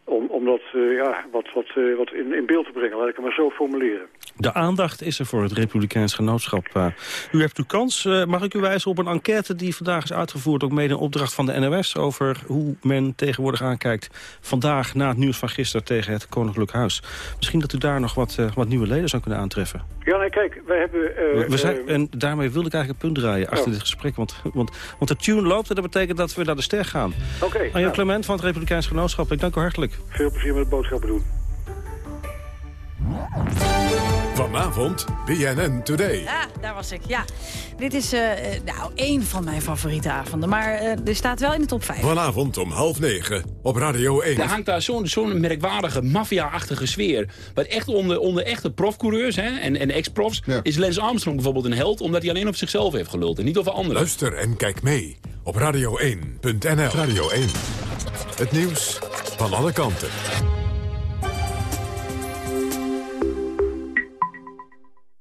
S39: om, om dat ja, wat, wat, wat in, in beeld te brengen, laat ik het maar zo formuleren.
S14: De aandacht is er voor het Republikeins Genootschap. Uh, u hebt uw kans. Uh, mag ik u wijzen op een enquête die vandaag is uitgevoerd... ook mede een opdracht van de NOS... over hoe men tegenwoordig aankijkt... vandaag na het nieuws van gisteren tegen het Koninklijk Huis. Misschien dat u daar nog wat, uh, wat nieuwe leden zou kunnen aantreffen.
S39: Ja, nee, kijk, wij hebben...
S14: we zijn, en daarmee wilde ik eigenlijk een punt draaien achter
S39: oh.
S14: dit gesprek. Want, want, want de tune loopt en dat betekent dat we naar de ster gaan.
S39: Oké. Okay,
S14: Anja nou. Clement van het Republikeins Genootschap, ik dank u hartelijk.
S39: Veel plezier met het boodschappen doen.
S1: Vanavond BNN Today.
S40: Ja, daar was ik. Ja, dit is uh, nou één van mijn favoriete avonden. Maar uh, er staat wel in de top 5.
S1: Vanavond om half negen op Radio 1.
S41: Er hangt daar zo'n zo'n merkwaardige maffia-achtige sfeer. Maar echt onder, onder echte profcoureurs hè, en, en ex-profs... Ja. is Lance Armstrong bijvoorbeeld een held... omdat hij alleen op zichzelf heeft geluld en niet over anderen.
S1: Luister en kijk mee op radio1.nl. Radio 1. Het nieuws van alle kanten.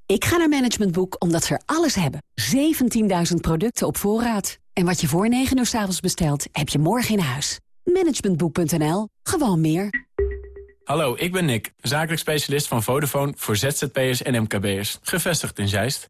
S42: Ik ga naar Management Boek omdat ze er alles hebben. 17.000 producten op voorraad. En wat je voor 9 uur s avonds bestelt, heb je morgen in huis. Managementboek.nl. Gewoon meer.
S43: Hallo, ik ben Nick, zakelijk specialist van Vodafone voor ZZP'ers en MKB'ers. Gevestigd in Zeist.